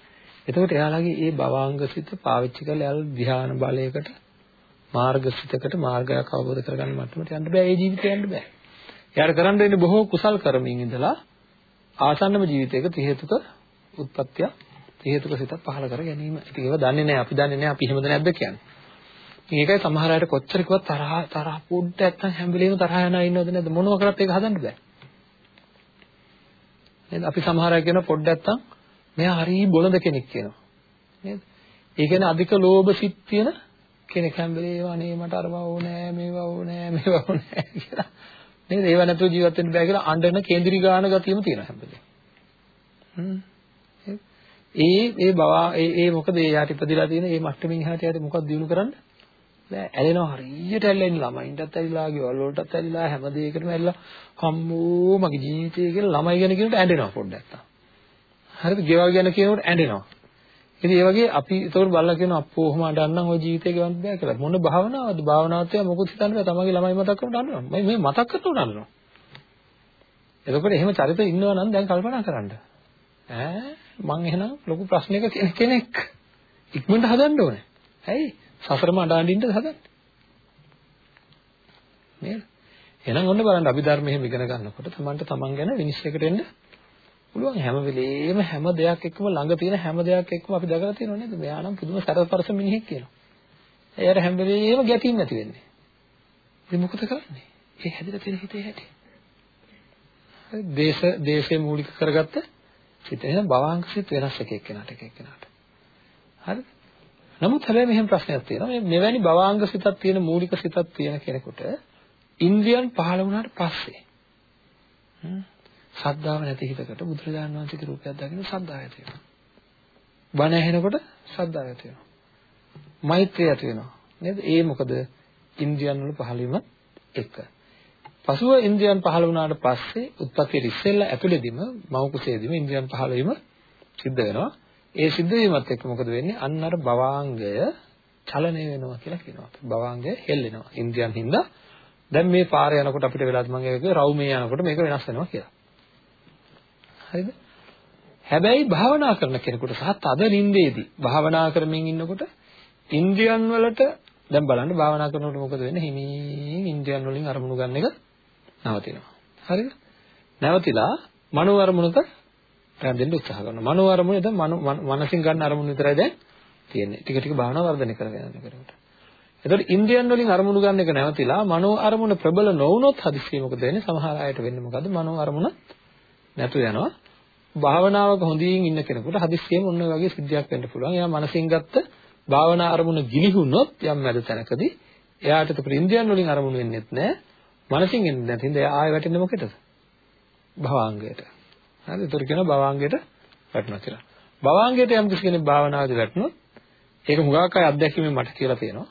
එතකොට එයාලගේ ඒ භවාංගසිත පාවිච්චි කරලා එයාලා ධ්‍යාන බලයකට මාර්ගසිතකට මාර්ගයක් අවබෝධ කරගන්න මට්ටමට යන්න බෑ ඒ ජීවිතේ යන්න බෑ. එයාට කරන්න වෙන්නේ බොහෝ කුසල් කරමින් ඉඳලා ආසන්නම ජීවිතයක ති හේතුක උත්පත්තිය ති හේතුක සිතක් පහළ කර ගැනීම. ඉතින් ඒව දන්නේ නැහැ අපි දන්නේ නැහැ අපි එහෙමද නැද්ද කියන්නේ. ඉතින් ඒකයි සමහර අයට කොච්චර කිව්වත් තරහ තරහ පොඩ්ඩක් නැත්නම් හැම වෙලේම තරහ යනා ඉන්නවද නැද්ද මොනවා කරත් ඒක හදන්න බෑ. නේද? අපි සමහර අය කියන පොඩ්ඩක් නැත්නම් මෙයා හරි බොළඳ කෙනෙක් කියනවා. නේද? ඒ කියන්නේ අධික ලෝභ සිත් තියෙන කෙනෙක් හැම වෙලේම අනේ මට අරවා ඕනෑ මේවා ඕනෑ මේවා ඕනෑ කියලා. නේද? ඒව නැතුව ජීවත් වෙන්න බෑ කියලා අඬන කේන්ද්‍රී ගාන ගතියම තියෙනවා හැම වෙලේම. හ්ම්. ඒ ඒ බව ඒ ඒ මොකද ඒ යාට ඉපදිලා තියෙන මේ මට්ටමින් එහාට යාට මොකක්ද දිනු කරන්න බෑ ඇලෙනවා හරියට ඇලෙන ළමයින්ටත් ඇලිලා ගෙවල් වලටත් ඇලිලා හැම දෙයකටම ඇලිලා කම්මෝ මගේ ජීවිතය කියලා ළමයි ගැන කියනකොට ඇඬෙනවා පොඩ්ඩක් තා හරිද ගෙවල් ගැන කියනකොට ඇඬෙනවා ඉතින් ඒ වගේ අපි ඒතකොට බලලා කියනවා අප්පෝ ඔහොම අඬන්නම් ওই ජීවිතේ ගෙවන්න බෑ කියලා මොන භාවනාවද භාවනාවත් එයා මොකොත් හිතන්න බෑ තමන්ගේ ළමයි මතක් කරනකොට අඬනවා මේ මේ මතක් කරනකොට අඬනවා එතකොට එහෙම චරිත ඉන්නවා නම් දැන් කල්පනා කරන්න ඈ මං එහෙනම් ලොකු ප්‍රශ්නයක කෙනෙක් ඉක්මනට හදන්න ඕනේ. ඇයි? සසරම අඬාඬින්නද හදන්නේ? නේද? එහෙනම් ඔන්න බලන්න අභිධර්ම එහෙම ඉගෙන ගන්නකොට තමන්ට තමන් ගැන විනිශ්චයකට එන්න පුළුවන් හැම වෙලේම හැම දෙයක් එක්කම ළඟ තියෙන හැම දෙයක් එක්කම අපි දැකලා තියෙනව නේද? මෙයා නම් පුදුම සරපරස මිනිහෙක් කියනවා. එයාට හැම වෙලේම ගැටීම් නැති වෙන්නේ. ඉතින් මොකද කරන්නේ? ඒ හැදිලා තියෙන හිතේ හැටි. හරි දේශ දේශේ මූලික කරගත්ත සිත එහෙනම් භවංග සිත වෙනස් එක එක්කෙනාට එක එක්කෙනාට. හරිද? නමුත් හැබැයි මෙහෙම ප්‍රශ්නයක් තියෙනවා. මේ මෙවැනි භවංග සිතක් තියෙන මූලික සිතක් තියෙන කෙනෙකුට ඉන්ද්‍රියන් පහළ වුණාට පස්සේ ශ්‍රද්ධාව නැති හිතකට බුදුරජාණන් වහන්සේගේ රූපයක් දකින්න ශ්‍රද්ධාව ඇති වෙනවා. බණ ඇහෙනකොට ශ්‍රද්ධාව ඇති වෙනවා. මෛත්‍රිය ඇති වෙනවා. නේද? ඒ මොකද ඉන්ද්‍රියන් වල පහළවීම එක. පසුව ඉන්ද්‍රියන් පහළ වුණාට පස්සේ උත්පත්තියට ඉස්සෙල්ලා ඇතුළේදීම මව කුසේදීම ඉන්ද්‍රියන් පහළ වීම සිද්ධ වෙනවා. ඒ සිද්ධ වීමත් එක්ක මොකද වෙන්නේ? අන්න අර භවාංගය චලනය වෙනවා කියලා කියනවා. භවාංගය හෙල්ලෙනවා. ඉන්ද්‍රියන් හින්දා දැන් මේ පාරේ යනකොට අපිට වෙලාද මම ඒකේ රවුමේ යනකොට මේක වෙනස් වෙනවා කියලා. හරිද? හැබැයි භාවනා කරන කෙනෙකුට සහ තද නින්දේදී භාවනා කරමින් ඉන්නකොට ඉන්ද්‍රියන් වලට දැන් බලන්න භාවනා කරනකොට මොකද වෙන්නේ? හිමින් ඉන්ද්‍රියන් වලින් අරමුණු ගන්න එක නවතිනවා. හරිද? නැවතිලා මනෝ අරමුණක රැඳෙන්න උත්සාහ කරනවා. මනෝ අරමුණ දැන් මනසින් ගන්න අරමුණ විතරයි දැන් තියෙන්නේ. ටික ටික භාවනාව වර්ධනය කරගෙන යනකොට. එතකොට ඉන්ද්‍රියන් වලින් අරමුණු ගන්න එක නැවතිලා මනෝ අරමුණ ප්‍රබල නොවුනොත් හදිස්සිය මොකද වෙන්නේ? සමහර අයට වෙන්නේ මොකද්ද? මනෝ අරමුණ නැතු යනවා. භාවනාවක හොඳින් ඉන්න කෙනෙකුට හදිස්සියෙම ඔන්න ඔය වගේ සිද්ධියක් වෙන්න පුළුවන්. එයා මනසින් ගත්ත භාවනා අරමුණ ගිලිහුනොත් යම් මැද තැනකදී එයාට ඒක ඉන්ද්‍රියන් වලින් අරමුණු වෙන්නේත් නැහැ. මනසින් එන්නේ නැති හින්දා එයා ආයෙ වැටෙන්නේ මොකටද? භවාංගයට. හරිද? ඒතර කියනවා භවාංගයට වැටෙනවා කියලා. භවාංගයට යම් කෙනෙක් භාවනාවේදී වැටුනොත් ඒක හුඟක් අය අත්දැකීමෙන් මට කියලා තියෙනවා.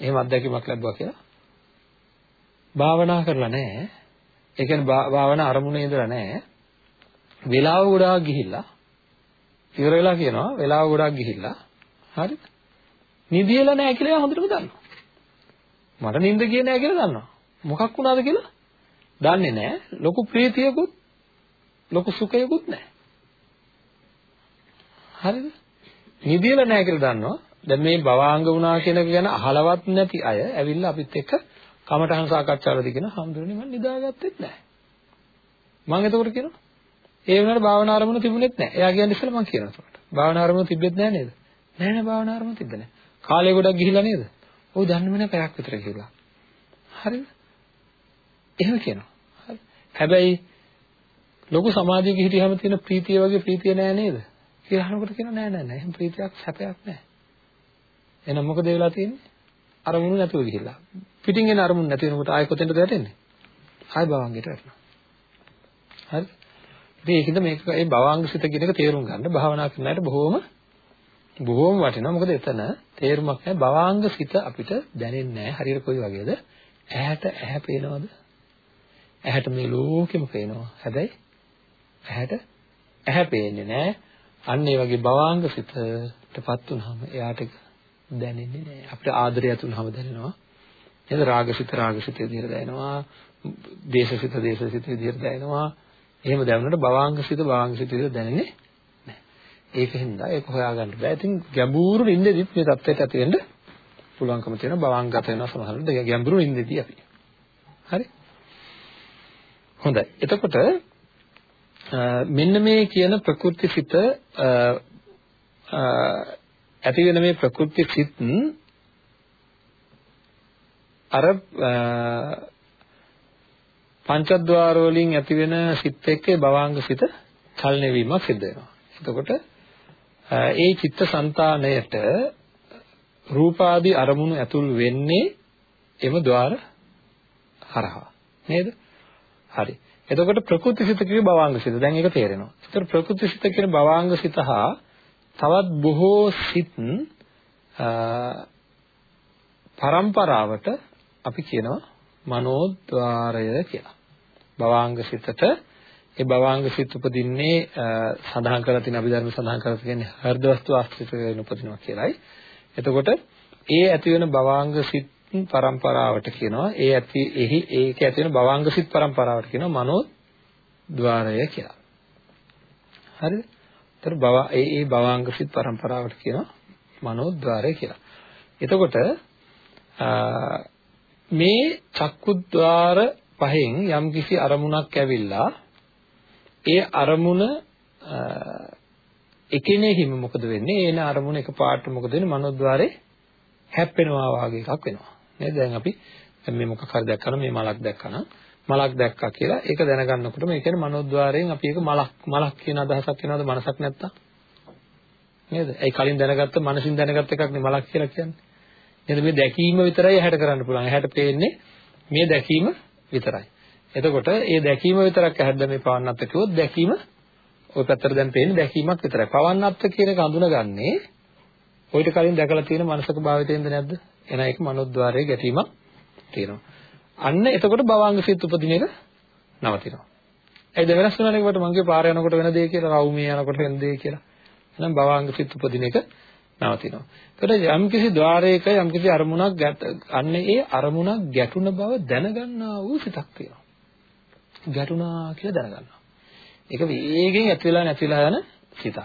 එහෙම අත්දැකීමක් ලැබුවා කියලා. භාවනා කරලා නැහැ. ඒ කියන්නේ භාවනා අරමුණේ ඉඳලා නැහැ. වෙලාව ගොඩාක් ගිහිල්ලා ඉවර වෙලා කියනවා වෙලාව ගොඩාක් ගිහිල්ලා හරිද? නිදියලා නැහැ කියලා එයා හොඳටම දන්නවා. මට නිින්ද ගියේ නැහැ කියලා දන්නවා. මොකක් වුණාද කියලා දන්නේ නැහැ. ලොකු ප්‍රීතියකුත් ලොකු සුඛයකුත් නැහැ. හරිද? නිදියලා නැහැ කියලා දන්නවා. දැන් මේ භවාංග වුණා කියන එක ගැන අහලවත් නැති අය ඇවිල්ලා අපිත් එක්ක කමටහන් සාකච්ඡාවලදී කියන හම්දුරනේ මම නිදාගත්තෙත් නැහැ. මම එතකොට කියනවා ඒ වුණාට භාවනා ආරමුණ තිබුණෙත් නැහැ. එයා කියන්නේ ඉස්සෙල්ලා මම කියනවා ඒකට. භාවනා ආරමුණ තිබෙත් නැහැ නේද? නෑ නෑ භාවනා ආරමුණ තිබ්බ නැහැ. කාලය ගොඩක් ගිහිල්ලා නේද? ඔව් දන්නේම නැහැ පැයක් විතර ගිහිල්ලා. හරිද? එහෙම කියනවා. හරි. හැබැයි ලොකු සමාජයක හිටියම තියෙන ප්‍රීතිය වගේ ප්‍රීතිය නෑ නේද? කියලා අහනකොට කියනවා නෑ නෑ නෑ. එහෙම ප්‍රීතියක් සැපයක් නෑ. එහෙනම් මොකද වෙලා තියෙන්නේ? අරමුණු නැතුව ගිහිල්ලා. පිටින් එන අරමුණු නැති වෙනකොට ආයෙ කොතෙන්ද වැටෙන්නේ? ආයෙ භවංගයට වැටෙනවා. හරි? ඉතින් ඒකද මේක ඒ භවංග සිත කියන එක තේරුම් ගන්න භාවනා කරන අයට බොහොම බොහොම වටිනවා. මොකද එතන තේරුමක් නැහැ භවංග සිත අපිට දැනෙන්නේ නැහැ. හරියට කොයි වගේද? ඇහැට ඇහැ පේනවද? ඇහැට මේ ලෝකෙම පේනවා. හැබැයි ඇහැට ඇහැ පේන්නේ නැහැ. අන්න ඒ වගේ භවාංග සිතටපත් වුනහම එයාට දැනෙන්නේ නැහැ. අපිට ආදරය ඇති වුනහම දැනෙනවා. නේද? රාගසිත රාගසිත විදිහට දැනෙනවා. දේශසිත දේශසිත විදිහට දැනෙනවා. එහෙම දැනුණාට භවාංග සිත භවාංග සිත විදිහට දැනෙන්නේ ඒකින්ද ඒක හොයාගන්න බෑ. ඉතින් ගැඹුරු නින්දෙදිත් මේ தත්ත්වයට ඇති වෙන්න පුළුවන්කම තියෙන බවංගත වෙනවා සමහරවිට ගැඹුරු නින්දෙදී අපි. හරි? හොඳයි. එතකොට මෙන්න මේ කියන ප්‍රකෘති සිත ඇති වෙන මේ ප්‍රකෘති සිත් අර පංචද්වාර වලින් ඇතිවෙන සිත් එක්කේ භවාංග සිත චලනය වීමක් සිද්ධ වෙනවා. එතකොට ඒ චිත්තසංතානයට රූපාදී අරමුණු ඇතුල් වෙන්නේ එම ద్వාර හරහා. නේද? හරි. එතකොට ප්‍රකෘතිසිත කියේ භවාංග සිත. දැන් ඒක තේරෙනවා. එතකොට ප්‍රකෘතිසිත කියන භවාංග සිත හා තවත් බොහෝ සිත් අ පරම්පරාවට අපි කියනවා මනෝද්වාරය කියලා. භවාංග සිතට ඒ භවාංග සිත් උපදින්නේ සඳහන් කරලා තියෙන අභිධර්ම සඳහන් කරලා තියෙන්නේ හෘද වස්තු ආශ්‍රිතයෙන් උපදිනවා කියලායි. එතකොට ඒ ඇති වෙන භවාංග සිත් පරම්පරාවට කියනවා ඒ ඇති එහි ඒක ඇති වෙන භවාංග සිත් පරම්පරාවට කියනවා මනෝද්වාරය කියලා. හරිද? ඒතර භව ඒ ඒ භවාංග සිත් පරම්පරාවට කියනවා මනෝද්වාරය කියලා. එතකොට මේ චක්කුද්්වාර පහෙන් යම්කිසි අරමුණක් ඇවිල්ලා ඒ අරමුණ එකිනෙහිම මොකද වෙන්නේ? එන අරමුණ එකපාරට මොකද වෙන්නේ? මනෝද්වාරේ හැප්පෙනවා වගේ එකක් වෙනවා. නේද? දැන් අපි මේ මොකක් හරි දැක්කම මේ මලක් දැක්කනම් මලක් දැක්කා කියලා ඒක දැනගන්නකොට මේ කියන්නේ මනෝද්වාරයෙන් අපි ඒක මලක් මලක් කියන අදහසක් එනවද මනසක් නැත්තම්? නේද? ඒ කලින් දැනගත්ත මනසින් දැනගත්ත එකක් නේ මලක් කියලා කියන්නේ. එහෙනම් මේ දැකීම විතරයි ඇහැට කරන්න පුළුවන්. ඇහැට පේන්නේ මේ දැකීම විතරයි. එතකොට ඒ දැකීම විතරක් ඇහැට මේ පවන්නත් කිව්වොත් දැකීම ওই පැත්තට දැන් පේන්නේ දැකීමක් විතරයි. පවන්නත් කියන එක හඳුනගන්නේ ඔයිට කලින් දැකලා තියෙන මනසක භාවිතයෙන්ද නැද්ද? එහෙනම් ඒක මනෝද්වාරයේ ගැටීමක් තියෙනවා. අන්න එතකොට භවංග සිත් උපදින එක නවතිනවා. ඒද වෙනස් වෙනවා නේ කොට මගේ පාර යනකොට වෙන දේ කියලා රවුමේ යනකොට වෙන දේ කියලා. එහෙනම් භවංග සිත් උපදින එක නවතිනවා. ඒකට යම්කිසි ద్వාරයක යම්කිසි අරමුණක් අන්න ඒ අරමුණක් ගැටුණ බව දැනගන්නා වූ සිතක් තියෙනවා. ගැටුණා කියලා දැනගන්නවා. ඒක වේගෙන් ඇති වෙලා නැති වෙලා යන සිතක්.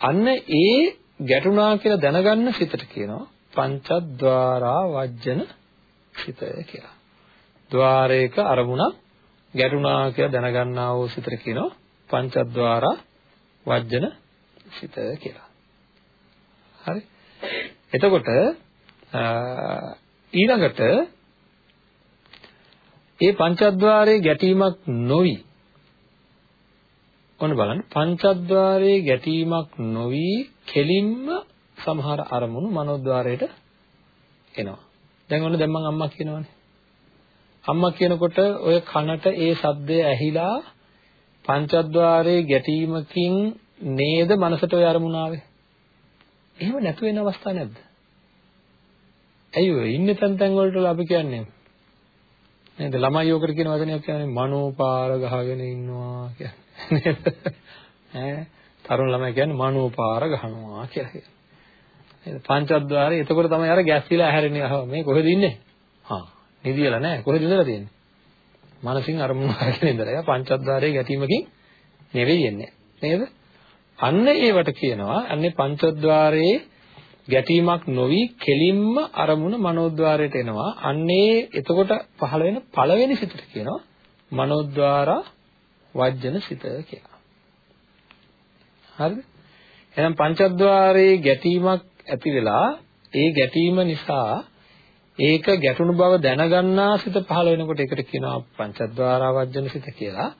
අන්න ඒ ගැටුණා කියලා දැනගන්න සිතට කියනවා පංචද්වාරා වජ්ජන සිතය කියලා. ద్వාරයක අරමුණක් ගැටුණා කියලා දැනගන්නා වූ සිතට කියනවා පංචද්වාරා වජ්ජන සිතය කියලා. හරි? එතකොට ඊළඟට ඒ පංචද්වාරයේ ගැටීමක් නොවි. ඔන්න බලන්න. පංචද්වාරයේ ගැටීමක් නොවි කෙලින්ම සමහර අරමුණු මනෝද්වාරයට එනවා. දැන් ඔන්න දැන් මම අම්මා කියනවනේ. අම්මා කියනකොට ඔය කනට ඒ ශබ්දය ඇහිලා පංචද්වාරයේ ගැටීමකින් නේද මනසට ඔය අරමුණ ආවේ? එහෙම නැතු වෙන අවස්ථා නැද්ද? ඇයි ඔය ඉන්නේ තැන් තැන් වලට අපි කියන්නේ? නේද? ළමයි යෝකට කියන වචනයක් කියන්නේ මනෝපාර ගහගෙන ඉන්නවා කියන්නේ. ඈ? තරුණ ළමයි කියන්නේ මනෝපාර ගහනවා කියලා කියනවා නේද? පංචද්වාරේ එතකොට තමයි අර ගැස්සිලා ඇහැරෙන්නේ අහ මේ කොහෙද ඉන්නේ? හා නිදියලා නැහැ කොහෙද ඉඳලා තියෙන්නේ? මනසින් අරමුණු අරගෙන ඉඳලා. යා පංචද්වාරයේ ගැටීමකින් නෙවෙයි එන්නේ. නේද? අන්න ඒවට කියනවා අන්නේ පංචද්වාරයේ ගැටීමක් නොවි කෙලින්ම අරමුණ මනෝද්වාරයට එනවා. අන්නේ එතකොට පහළ වෙන පළවෙනි සිතට කියනවා මනෝද්වාරා වජ්ජන සිත කියලා. හරිද? එහෙනම් පංචද්වාරයේ ගැටීමක් ඇති වෙලා ඒ ගැටීම නිසා ඒක ගැටුණු බව දැනගන්නා සිත පහළ වෙනකොට ඒකට කියනවා පංචද්වාරා වජ්ජන සිත කියලා.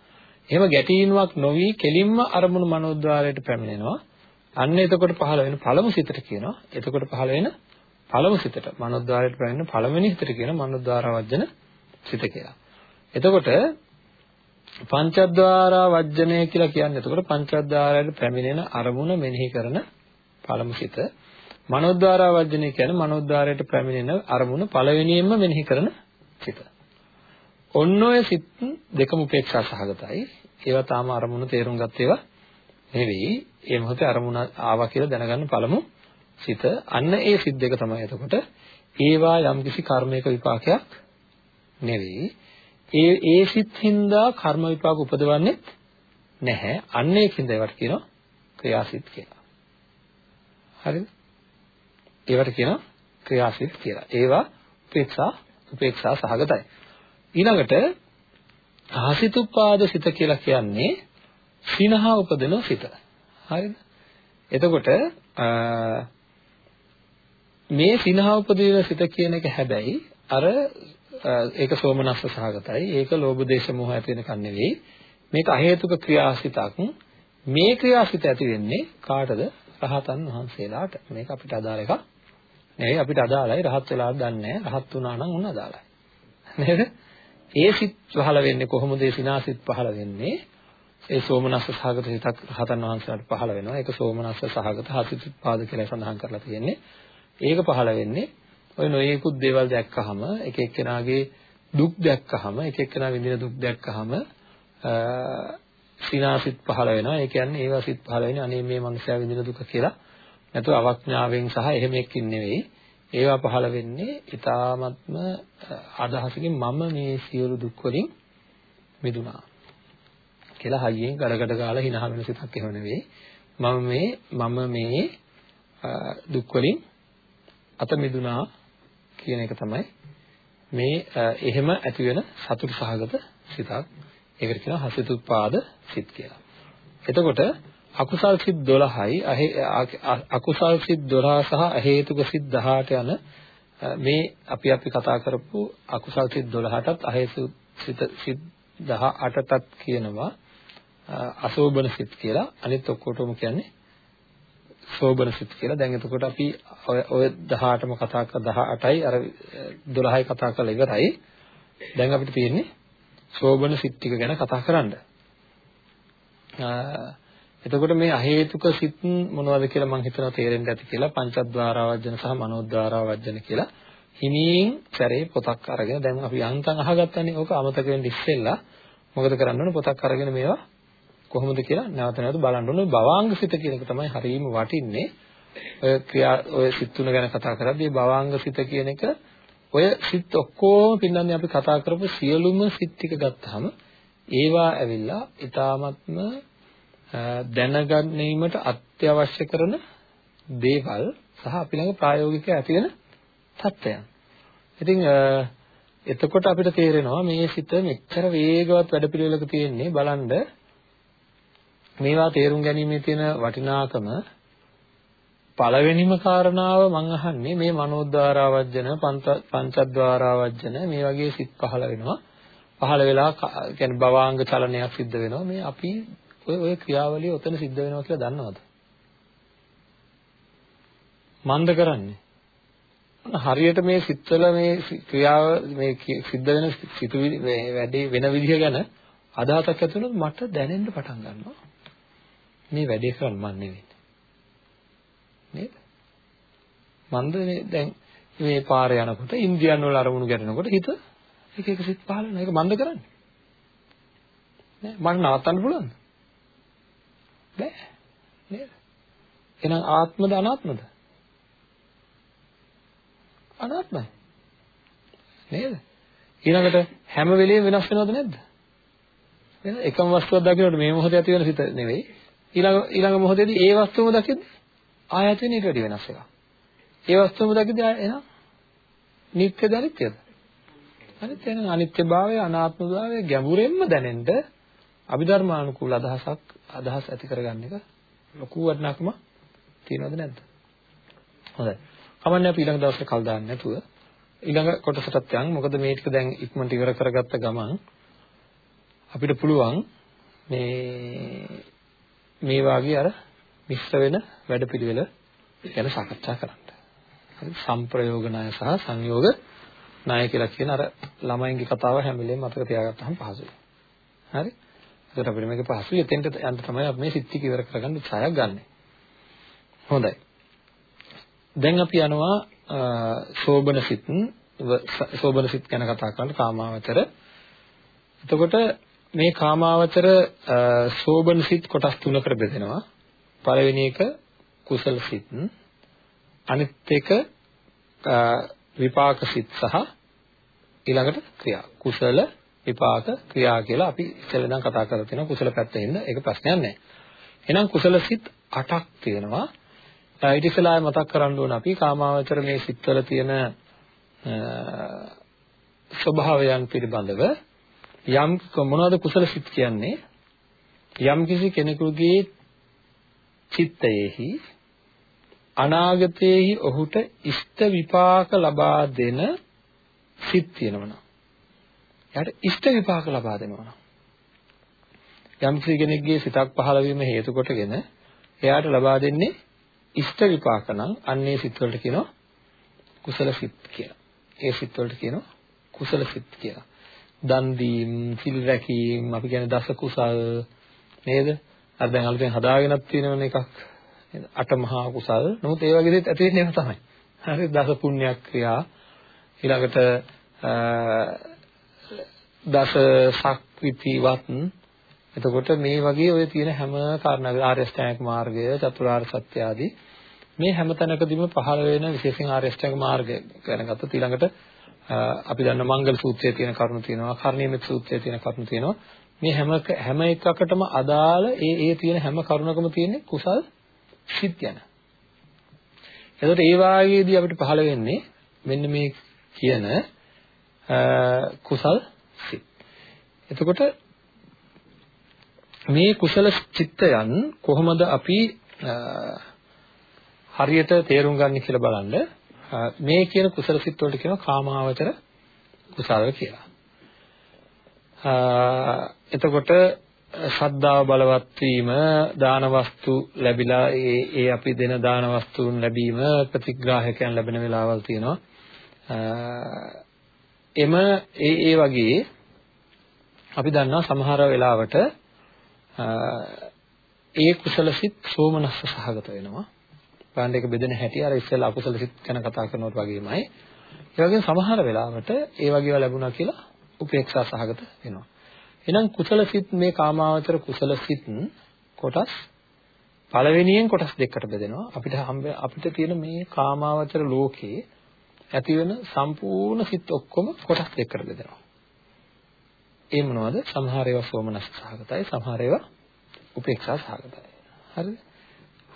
එහෙම ගැටීමක් නොවි කෙලින්ම අරමුණු මනෝද්වාරයට පැමිණෙනවා. අන්න එතකොට පහළ වෙන පළමු සිතට කියනවා. එතකොට පහළ වෙන පළමු සිතට මනෝද්වාරයට පැමිණෙන පළවෙනි සිතට කියන මනෝද්වාරා වජ්ජන සිත කියලා. එතකොට පංචද්වාරා වජ්ජනය කියලා කියන්නේ එතකොට පංචද්වාරයට පැමිණෙන අරමුණ මෙනෙහි කරන පළමු සිත. මනෝද්වාරා වජ්ජනය කියන්නේ මනෝද්වාරයට පැමිණෙන අරමුණ පළවෙනියෙන්ම මෙනෙහි කරන සිත. ඔන්න ඔය සිත් දෙකම උපේක්ෂා සහගතයි. ඒවා තාම අරමුණ තේරුම් ගත්ත ඒවා නෙවෙයි. ඒ මොහොතේ අරමුණ ආවා කියලා දැනගන්න පළමු සිත. අන්න ඒ සිත් දෙක තමයි එතකොට ඒවා යම්කිසි කර්මයක විපාකයක් නෙවෙයි. ඒ ඒ සිත් හින්දා කර්ම විපාක උපදවන්නේ නැහැ. අන්න ඒකින්ද ඒවට කියනවා ක්‍රියාසිත කියලා. හරිද? ඒවට කියනවා ක්‍රියාසිත කියලා. ඒවා උපේක්ෂා උපේක්ෂා සහගතයි. ඊළඟට ආසිතුප්පාද සිත කියලා කියන්නේ සිනහා උපදින සිත. හරිද? එතකොට මේ සිනහා උපදින සිත කියන එක හැබැයි අර ඒක සෝමනස්ස සහගතයි. ඒක ලෝභ දේශ මොහ ඇති වෙනකන් නෙවෙයි. මේක අහේතුක ක්‍රියාසිතක්. මේ ක්‍රියාසිත ඇති වෙන්නේ කාටද? රහතන් වහන්සේලාට. මේක අපිට අදාළ එකක් නෙවෙයි අපිට අදාළයි රහත් වෙලාද දන්නේ රහත් වුණා නම් උන් අදාළයි නේද ඒ සිත් පහළ වෙන්නේ කොහොමද? ඒ සිනාසිත පහළ වෙන්නේ? ඒ සෝමනස්ස සහගත සිතක් රහතන් වහන්සේලාට පහළ වෙනවා. ඒක සෝමනස්ස සහගත හසිතුත්පාද කියලා සඳහන් කරලා තියෙන්නේ. ඒක පහළ වෙන්නේ ඔය නොයේකුත් දේවල් දැක්කහම එක එක්කෙනාගේ දුක් දැක්කහම එක එක්කෙනා විඳින දුක් දැක්කහම සිනාසිත පහළ වෙනවා. ඒ කියන්නේ ඒවා සිත් පහළ වෙන්නේ අනේ මේ මනුස්සයා විඳින දුක කියලා. නැතුව අවඥාවෙන් සහ එහෙම එක්කින් නෙවෙයි. ඒවා පහළ වෙන්නේ ඊ타ත්ම අදහසකින් මම මේ සියලු දුක් වලින් මිදුණා කියලා හයියෙන් ගඩගඩ ගාලා hina වෙන සිතක් එහෙම නෙවෙයි මම මේ මම මේ දුක් වලින් අත මිදුණා කියන එක තමයි මේ එහෙම ඇති වෙන සතුට සහගත සිතක් ඒකට කියනවා හසිතුප්පාද සිත් කියලා. එතකොට අකුසල් සිත් 12යි අකුසල් සිත් 12 සහ අහේතුක සිත් 18 යන මේ අපි අපි කතා කරපු අකුසල් සිත් 12ටත් අහේතුක සිත් සිත් 18ටත් කියනවා අසෝබන සිත් කියලා අනිත් ඔක්කොටම කියන්නේ සෝබන සිත් කියලා. දැන් එතකොට අපි ඔය 18ම කතා කර 18යි අර 12යි කතා කරලා ඉවරයි. දැන් අපිට තියෙන්නේ සෝබන සිත් ටික ගැන කතා කරන්න. එතකොට මේ අහේතුක සිත් මොනවද කියලා මම හිතනවා තේරෙන්න ඇති කියලා පංචද්වාරාවජන සහ මනෝද්වාරාවජන කියලා. හිමින් සැරේ පොතක් අරගෙන දැන් අපි යන්තම් අහගත්තනේ ඕක අමතක වෙන්න ඉස්සෙල්ලා. මොකද කරන්න ඕන? පොතක් අරගෙන මේවා කොහොමද කියලා නැවත නැවත බලන්න ඕන. භවාංග සිත කියන එක තමයි හරීම වටින්නේ. ඔය ක්‍රියා ඔය සිත් තුන ගැන කතා කරද්දී භවාංග සිත කියන එක ඔය සිත් ඔක්කොම පින්නන්නේ අපි කතා කරපු සියලුම සිත් ටික ගත්තාම ඒවා ඇවිල්ලා ඊ타මත්ම දැනගැනීමට අත්‍යවශ්‍ය කරන දේවල් සහ අපි ළඟ ප්‍රායෝගික ඇති වෙන තත්ත්වයන්. ඉතින් එතකොට අපිට තේරෙනවා මේ සිත මෙච්චර වේගවත් වැඩපිළිවෙලක තියෙන්නේ බලන්න මේවා තේරුම් ගැනීමේ තියෙන වටිනාකම පළවෙනිම කාරණාව මම අහන්නේ මේ මනෝද්වාරාවජන පංචද්වාරාවජන මේ වගේ සිත් පහළ වෙනවා පහළ වෙලා කියන්නේ භවාංග චලනයක් සිද්ධ වෙනවා මේ අපි ඔය ඔය ක්‍රියාවලිය ඔතන සිද්ධ වෙනවා කියලා දන්නවද? මන්ද කරන්නේ. හරියට මේ සිත්වල මේ ක්‍රියාව මේ සිද්ධ වෙන සිතුවිලි මේ වැඩේ වෙන විදිහ ගැන අදහසක් ඇති වුණොත් මට දැනෙන්න පටන් ගන්නවා. මේ වැඩේ කරන්න මන් නෙවෙයි. නේද? මන්ද දැන් මේ පාරේ යනකොට ඉන්දියන් වල අරමුණු ගැටෙනකොට හිත එක එක සිත් පහළ වෙන එක මන්ද කරන්නේ. නෑ මට නවත්තන්න පුළුවන්ද? බෑ. නේද? එහෙනම් ආත්මද අනාත්මද? අනාත්මයි. නේද? ඊළඟට හැම වෙලෙම වෙනස් වෙනවද නැද්ද? වෙන එකම වස්තුවක් දකිනකොට මේ මොහොතේ ඇති වෙන සිත නෙවෙයි. ඊළඟ ඊළඟ මොහොතේදී ඒ වස්තුවම දකිද්දි ආයත වෙන ඊට වැඩි වෙනස් එකක්. ඒ වස්තුවම දකිද්දි එහෙනම් නිත්‍යද අනිත්‍යද අනිත්‍ය නම් අනිත්‍යභාවය අනාත්මභාවය ගැඹුරෙන්ම දැනෙන්න අභිධර්මානුකූල අදහසක් අදහස් ඇති කරගන්න එක ලොකු වටිනාකම තියෙනවද නැද්ද? හොඳයි. කමන්නේ අපි ඊළඟ දවසේ කල් දාන්න නැතුව ඊළඟ කොටසටත් යන්. මොකද මේ ටික දැන් ඉක්මනට ඉවර කරගත්ත ගමන් අපිට පුළුවන් මේ මේ වාගේ අර මිශ්‍ර වෙන වැඩපිළිවෙල ගැන සාකච්ඡා කරන්න. හරි සම්ප්‍රයෝග ණය සහ සංයෝග ණය කියලා කියන අර ළමයින්ගේ කතාව හැම වෙලේම මතක තියාගත්තාම පහසුයි. හරි? ඒකට අපිට මේක පහසුයි. එතෙන්ට යන්න තමයි අපි මේ සිත් ටික ඉවර කරගන්න උත්සාහයක් ගන්නෙ. හොඳයි. දැන් අපි යනවා සෝබන සිත් සෝබන සිත් ගැන කතා කරන්න කාමාවචර. එතකොට මේ කාමාවචර සෝබන සිත් කොටස් තුනකට බෙදෙනවා. පළවෙනි එක කුසල සිත්. අනිත් එක විපාක සිත් සහ ඊළඟට ක්‍රියා. කුසල විපාක ක්‍රියා කියලා අපි ඉස්සෙල්ලා ඉඳන් කතා කරලා තියෙනවා කුසල පැත්තේ ඉන්න ඒක ප්‍රශ්නයක් නැහැ. එහෙනම් කුසල සිත් 8ක් තියෙනවා. ඊට ඉස්සෙල්ලා මතක් කරන්න ඕන අපි කාමාවචර මේ සිත්වල තියෙන ස්වභාවයන් පිළිබඳව යම් මොනවද කුසල සිත් කියන්නේ යම් කිසි කෙනෙකුගේ චිත්තයේහි අනාගතයේහි ඔහුට ඉෂ්ට විපාක ලබා දෙන සිත් තියෙනවා. එයාට ඉෂ්ට විපාක ලබා දෙනවා. යම් කෙනෙක්ගේ සිතක් පහළ වීම හේතු කොටගෙන එයාට ලබා දෙන්නේ ඉෂ්ට විපාක නම් අන්නේ සිත් වලට කියනවා කුසල සිත් කියලා. ඒ සිත් වලට කියනවා කුසල සිත් කියලා. දන් දීම්, සිල් රැකීම්, අපි කියන්නේ දස කුසල් නේද? අර දැන් අලුතෙන් හදාගෙනත් තියෙනවනේ එකක්. නේද? අටමහා කුසල්. නමුත් ඒ වගේ දේත් ඇති වෙන්නේ එහෙම තමයි. හරි දස පුණ්‍යක් ක්‍රියා ඊළඟට දස සක්විතිවත් එතකොට මේ වගේ ඔය තියෙන හැම කාරණාවක ආර්ය අෂ්ටාංගික මාර්ගය චතුරාර්ය සත්‍ය ආදී මේ හැම තැනකදීම පහළ වෙන විශේෂයෙන් ආර්ය අෂ්ටාංගික මාර්ගය ගැන ගත්තොත් ඊළඟට අපි දන්න මංගල සූත්‍රයේ තියෙන කරුණු තියෙනවා කර්ණීයමෙත් සූත්‍රයේ තියෙන කරුණු තියෙනවා මේ හැම හැම එකකටම අදාළ ඒ ඒ තියෙන හැම කරුණකම තියෙන්නේ කුසල් සිත් යන. එතකොට ඒ වාගේදී අපිට පහළ වෙන්නේ මෙන්න මේ කියන කුසල් සිත්. එතකොට මේ කුසල චිත්තයන් කොහොමද අපි හරියට තේරුම් ගන්න කියලා බලන්න මේ කියන කුසල සිත් වලට කියනවා කාමාවචර කුසල කියලා. එතකොට ශ්‍රද්ධාව බලවත් වීම දාන වස්තු ලැබිලා ඒ ඒ අපි දෙන දාන වස්තුන් ලැබීම ප්‍රතිග්‍රාහකයන් ලැබෙන වෙලාවල් තියෙනවා එම ඒ ඒ වගේ අපි දන්නවා සමහර වෙලාවට ඒ කුසල සිත් සෝමනස්ස සහගත වෙනවා. බලන්න ඒක බෙදෙන හැටි අර ඉස්සෙල්ලා අකුසල සිත් ගැන කතා කරනකොට වගේමයි. ඒ වගේම සමහර වෙලාවට ඒ වගේව ලැබුණා කියලා උපේක්ෂා සහගත වෙනවා. එහෙනම් කුසල සිත් මේ කාමාවචර කුසල සිත් කොටස් පළවෙනියෙන් කොටස් දෙකකට බෙදෙනවා. අපිට අපිට තියෙන මේ කාමාවචර ලෝකේ ඇති වෙන සම්පූර්ණ සිත් ඔක්කොම කොටස් දෙකකට බෙදෙනවා. ඒ මොනවද? සමහර ඒවා සෝමනස් සහගතයි, සමහර ඒවා උපේක්ෂා සහගතයි. හරිද?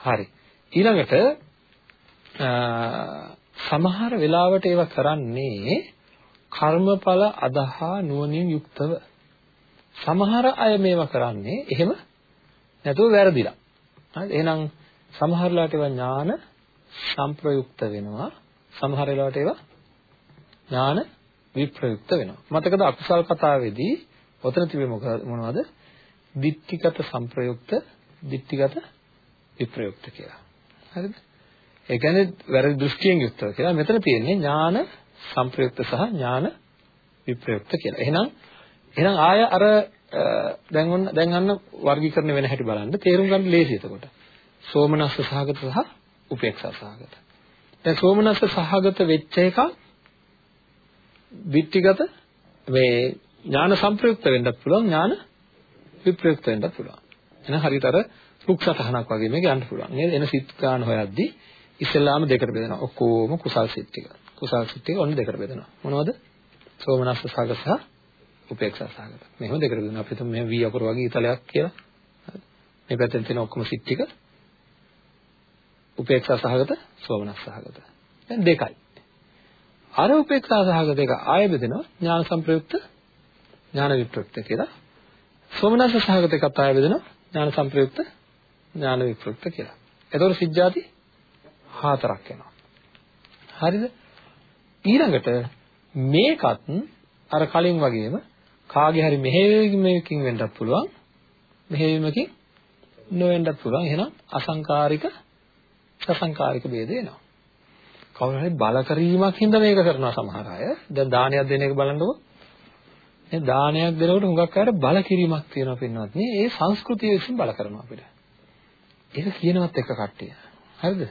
හරි. ඊළඟට සමහර වෙලාවට ඒවා කරන්නේ කර්මඵල අදහා නුවණින් යුක්තව සමහර අය මේවා කරන්නේ එහෙම නැතුව වැරදිලා. හරිද? එහෙනම් සමහර ලාට ඒවා ඥාන සම්ප්‍රයුක්ත වෙනවා. සමහර වෙලාවට ඒවා ඥාන විප්‍රයුක්ත වෙනවා. මතකද අකුසල් කතාවේදී ඔතන තිබෙ මොනවද? දිට්ඨිගත සම්ප්‍රයුක්ත, දිට්ඨිගත විප්‍රයුක්ත කියලා. හරිද? ඒ කියන්නේ වැරදි දෘෂ්ටියෙන් යුක්තව කියලා. මෙතන තියෙන්නේ ඥාන සම්ප්‍රයුක්ත සහ ඥාන විප්‍රයුක්ත කියලා. එහෙනම් එහෙනම් ආය අර දැන් ඔන්න දැන් අන්න වර්ගීකරණය වෙන හැටි බලන්න තේරුම් ගන්න ලේසි එතකොට. සෝමනස්ස සහගත සහ උපේක්ෂා සහගත. දැන් සෝමනස්ස සහගත වෙච්ච එක විත්තිගත මේ ඥාන සංප්‍රයුක්ත වෙන්නත් පුළුවන් ඥාන විප්‍රයුක්ත වෙන්නත් පුළුවන්. එහෙනම් හරියට අර රුක්සතහනක් වගේ මේක යන්න පුළුවන්. නේද? එන සිත් ගන්න හොයද්දී ඉස්සෙල්ලාම දෙකට බෙදෙනවා. ඔක්කොම කුසල් සිත් ටික. කුසල් සිත් ටික ඔන්න දෙකට බෙදෙනවා. මොනවද? සෝමනස්ස සහගත සහ උපේක්ෂා සහගත. මෙහෙම දෙකට බෙදෙනවා. අපි හිතමු මෙහෙම V අකුර වගේ ඉතලයක් කියලා. මේ පැත්තෙන් තියෙන ඔක්කොම සිත් ටික උපේක්ෂා සහගත සෝමනස් සහගත. දැන් දෙකයි. අර උපේක්ෂා සහගත එක ආය බෙදෙනවා ඥාන සංප්‍රයුක්ත ඥාන විප්‍රයුක්ත කියලා. සෝමනස් සහගත එකත් ආය බෙදෙනවා ඥාන සංප්‍රයුක්ත ඥාන විප්‍රයුක්ත කියලා. එතකොට සිද්ධාති හතරක් එනවා. හරිද? ඊළඟට මේකත් අර කලින් වගේම කාගේ හරි මෙහෙයවීමකින් වෙන්නත් පුළුවන් මෙහෙයවීමකින් නොවෙන්නත් පුළුවන් එහෙනම් අසංකාරික සසංකාරික ભેද එනවා. කවුරු හරි බල කිරීමක් හින්දා මේක කරනවා සමහර අය. දැන් දානයක් දෙන එක බලන්නකො. මේ දානයක් දෙනකොට හුඟක් අයට බල කිරීමක් තියෙනවා පින්නවත් නේ ඒ සංස්කෘතිය විසින් බල කරනවා අපිට. ඒක කියනවත් එක කට්ටිය. හරිද?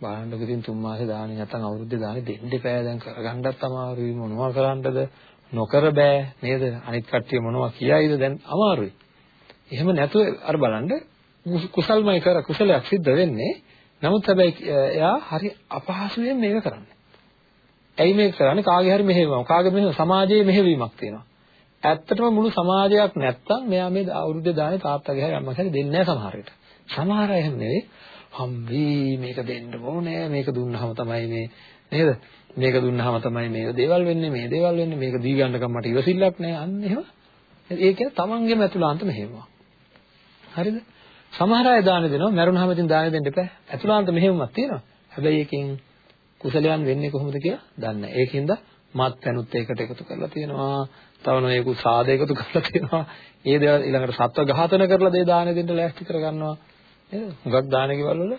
බලන්නකො ඉතින් තුන් මාසේ දාන්නේ නැත්නම් අවුරුද්දේ දාන්නේ දෙන්න එපා. දැන් කරගන්නත් අමාරුයි. මොනවා කරන්නද? නොකර බෑ. නේද? අනිත් කට්ටිය මොනවා කියයිද? දැන් අමාරුයි. එහෙම නැතුව අර බලන්න කුසල්මයි කර කුසලයක් සිද්ධ වෙන්නේ. නමුත් හැබැයි එයා හරි අපහසුයෙන් මේක කරන්නේ. ඇයි මේක කරන්නේ? කාගේ හරි මෙහෙවීමක්. කාගේ මෙහෙම සමාජයේ මෙහෙවීමක් තියෙනවා. ඇත්තටම මුළු සමාජයක් නැත්තම් මෙයා මේ අවුරුද්දේ දානේ තාත්තගේ හරි අම්මගේ හරි දෙන්නේ නැහැ සමහර විට. සමහර අය එහෙම නෙවෙයි. හම්බී මේක දෙන්න ඕනේ මේක දුන්නාම තමයි මේ නේද? මේක දුන්නාම තමයි මේ දේවල් වෙන්නේ මේ දේවල් වෙන්නේ මේක දී ගන්නකම් මට ඉවසිල්ලක් නැහැ. අන්න එහෙම. ඒ කියන්නේ තමන්ගේම ඇතුළාන්ත මෙහෙයුමක් හරිද? සමහර අය දාන දෙනවා මරුණාම ඉතින් දාන දෙන්න එපා. ඇතුළාන්ත මෙහෙයුමක් තියෙනවා. හැබැයි ඒකෙන් කුසලයන් වෙන්නේ කොහොමද කියලා දන්නේ නැහැ. ඒකින්ද මත් පැනුත් ඒකට එකතු කරලා තියෙනවා. තව නොයෙකුත් සාද එකතු කරලා තියෙනවා. ඒ දේවල් ඊළඟට සත්ව ඝාතන කරලා දේ දාන දෙන්න ලෑස්ති කරගන්නවා. නේද? හුඟක් දාන කෙවල් වල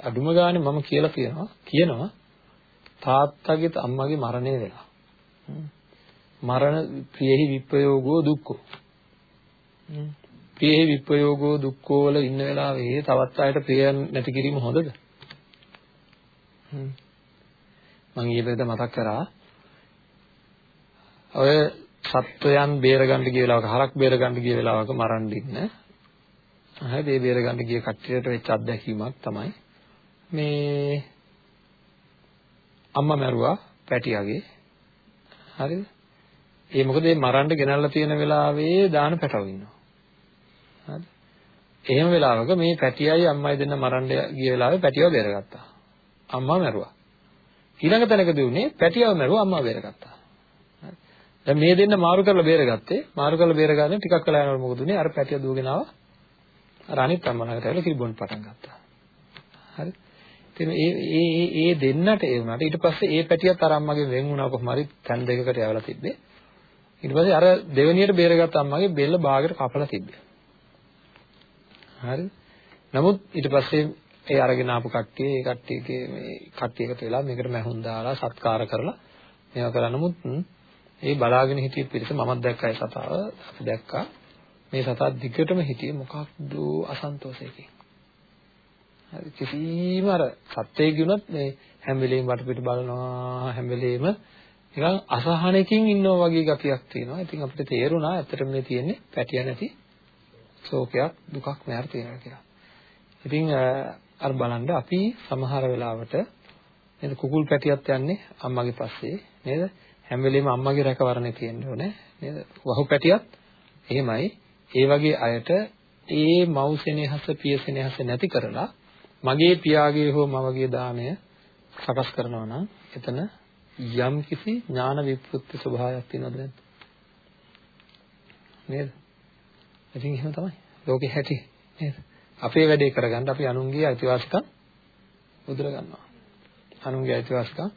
අඩුම ගානේ මම කියලා කියනවා කියනවා තාත්තගේ අම්මගේ මරණය වෙලා. මරණ ප්‍රියෙහි විප්‍රයෝගෝ දුක්ඛෝ. ප්‍රියෙහි විප්‍රයෝගෝ දුක්ඛෝ වල ඉන්න වෙලාවේ තවත් අයට ප්‍රිය නැති කිරීම හොඳද? මම ඊපෙද මතක් කරා. ඔය සත්වයන් බේරගන්න ගිය වෙලාවක හරක් බේරගන්න ගිය වෙලාවක මරන්න ඉන්න. හරි ඒ බේරගන්න ගිය කට්ටියට වෙච්ච අත්දැකීමක් තමයි මේ අම්මා මැරුවා පැටියාගේ. හරිද? ඒ මොකද මේ මරන්න ගෙනල්ලා තියෙන වෙලාවේ දාන පැටව ඉන්නවා. හරිද එහෙම වෙලාවක මේ පැටියයි අම්මයි දෙන්න මරන්න ගිය වෙලාවේ පැටියව බේරගත්තා. අම්මා මැරුවා. ඊළඟ තැනකදී උනේ පැටියව මැරුවා අම්මා බේරගත්තා. දැන් මේ දෙන්න මාරු කරලා බේරගත්තේ මාරු කරලා බේරගන්න ටිකක් වෙලා යනකොට මොකද උනේ? අර පැටිය දුවගෙන ආවා අර අනිත් අම්මා ළඟට ඇවිල්ලා කිරිබොන් පටන් ගත්තා. හරි. ඉතින් ඒ ඒ ඒ දෙන්නට ඒ වුණාට ඊට පස්සේ ඒ පැටියත් අර අම්මගෙන් වෙන් වුණා කොහොම හරි තැන් දෙකකට යවලා තිබ්බේ. ඊට පස්සේ අර දෙවණියට බේරගත්ත අම්මගේ බෙල්ල බාගට කපලා තිබ්බේ. හරි. නමුත් ඊට පස්සේ ඒ අරගෙන ආපු කට්ටිය ඒ කට්ටියගේ මේ කට්ටිය එකතු වෙලා මේකට මැහුම් දාලා සත්කාර කරලා මේවා කරා. නමුත් ඒ බලාගෙන හිටිය පිරිස මමත් දැක්කයි සතාව. අපි දැක්කා. මේ සතා දිගටම හිටියේ මොකක්ද අසන්තෝෂයකින්. හරි. කිසිම අර සත්‍යයේ ගුණත් මේ හැම වෙලෙම වටපිට බලනවා හැම වෙලෙම නිකන් අසහනකින් ඉන්නවා වගේ ගතියක් තියෙනවා. ඉතින් අපිට තේරුණා ඇත්තටම මේ තියෙන්නේ පැටිය නැති ශෝකයක් දුකක් නෑර තියෙනවා කියලා. ඉතින් අර බලන්න අපි සමහර වෙලාවට නේද කුකුල් පැටියත් යන්නේ අම්මගේ පස්සේ නේද? හැම වෙලෙම අම්මගේ රැකවරණේ තියෙන්න ඕනේ නේද? වහු පැටියත් එහෙමයි. ඒ වගේ අයට ඒ මව්සෙනෙහස පියසෙනෙහස නැති කරලා මගේ පියාගේ හෝ මවගේ දාණය සකස් කරනවා නම් එතන යම් කිසි ඥාන විප්‍රත්‍ය ස්වභාවයක් තියෙනවද නැද්ද? නේද? ඉතින් එහෙම තමයි. ලෝකේ හැටි නේද? අපේ වැඩේ කරගන්න අපි අනුන්ගේ අයිතිවාසිකම් උදුර ගන්නවා. අනුන්ගේ අයිතිවාසිකම්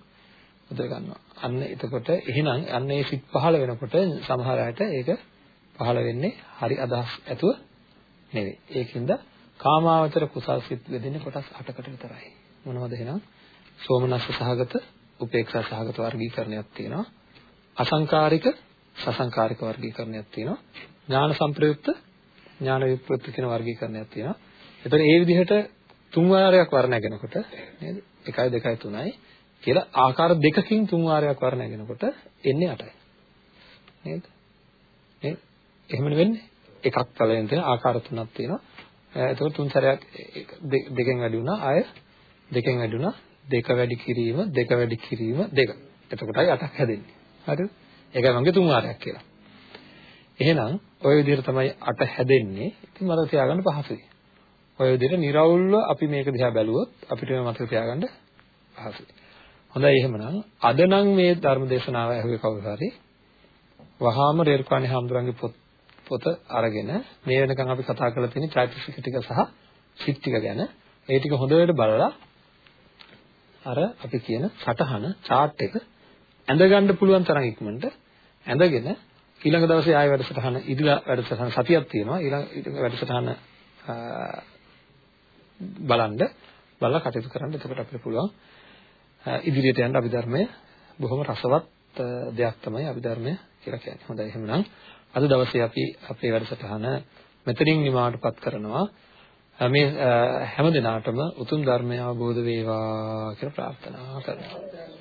උදුර ගන්නවා. අන්න එතකොට එහෙනම් අන්න ඒ සිත් පහළ වෙනකොට සමහර අයට ඒක පහළ වෙන්නේ හරි අදහස් ඇතුව නෙවෙයි. ඒකින්ද කාමාවචර කුසල් සිත් වෙදෙන්නේ කොටස් 8කට විතරයි. මොනවද එහෙනම්? සෝමනස්ස සහගත, උපේක්ෂා සහගත වර්ගීකරණයක් තියෙනවා. අසංකාරික, සසංකාරික වර්ගීකරණයක් තියෙනවා. ඥාන සංප්‍රයුක්ත, ඥාන විප්‍රයුක්ත කියන වර්ගීකරණයක් තියෙනවා. එතකොට මේ විදිහට තුන් වාරයක් වර්ණයගෙනකොට නේද? 1යි 2යි 3යි කියලා ආකාර දෙකකින් තුන් වාරයක් වර්ණයගෙනකොට එන්නේ 8යි. නේද? නේද? එහෙම වෙන්නේ. එකක් පළවෙනි තියෙන ආකාර තුනක් තියෙනවා. එතකොට තුන් සැරයක් දෙකෙන් වැඩි වුණා ආය දෙකෙන් වැඩි වුණා දෙක වැඩි කිරීම දෙක වැඩි කිරීම දෙක එතකොටයි අටක් හැදෙන්නේ හරිද ඒකයි මගේ තුන් වාරයක් කියලා එහෙනම් ওই විදිහට තමයි අට හැදෙන්නේ. ඉතින් මතක තියාගන්න පහසුයි. ওই විදිහට निराවුල්ව අපි මේක දිහා බැලුවොත් අපිට මේ මතක තියාගන්න පහසුයි. හොඳයි එහෙමනම් අද නම් මේ ධර්ම දේශනාව ඇහුවේ කවුරු හරි වහාම රේරුකාණේ හාමුදුරන්ගේ පොත් පොත අරගෙන මේ වෙනකන් අපි කතා කරලා තියෙන චෛතසික ටික සහ සිත් ටික ගැන ඒ ටික හොඳට බලලා අර අපි කියන සටහන chart එක ඇඳ ගන්න පුළුවන් තරම් ඉක්මනට ඇඳගෙන ඊළඟ දවසේ ආයෙ වැඩසටහන ඉදිලා වැඩසටහන සතියක් තියෙනවා ඊළඟ වැඩසටහන බලන්න බලලා කටයුතු කරන්න එතකොට අපිට පුළුවන් ඉදිරියට යන්න අභිධර්මය බොහොම රසවත් දෙයක් තමයි අභිධර්මය කියලා කියන්නේ. හොඳයි එහෙනම් අද දවසේ අපි අපේ වැඩසටහන මෙතනින් නිමාවටපත් කරනවා. මේ හැම දිනාටම උතුම් ධර්මය අවබෝධ වේවා කියලා ප්‍රාර්ථනා කරනවා.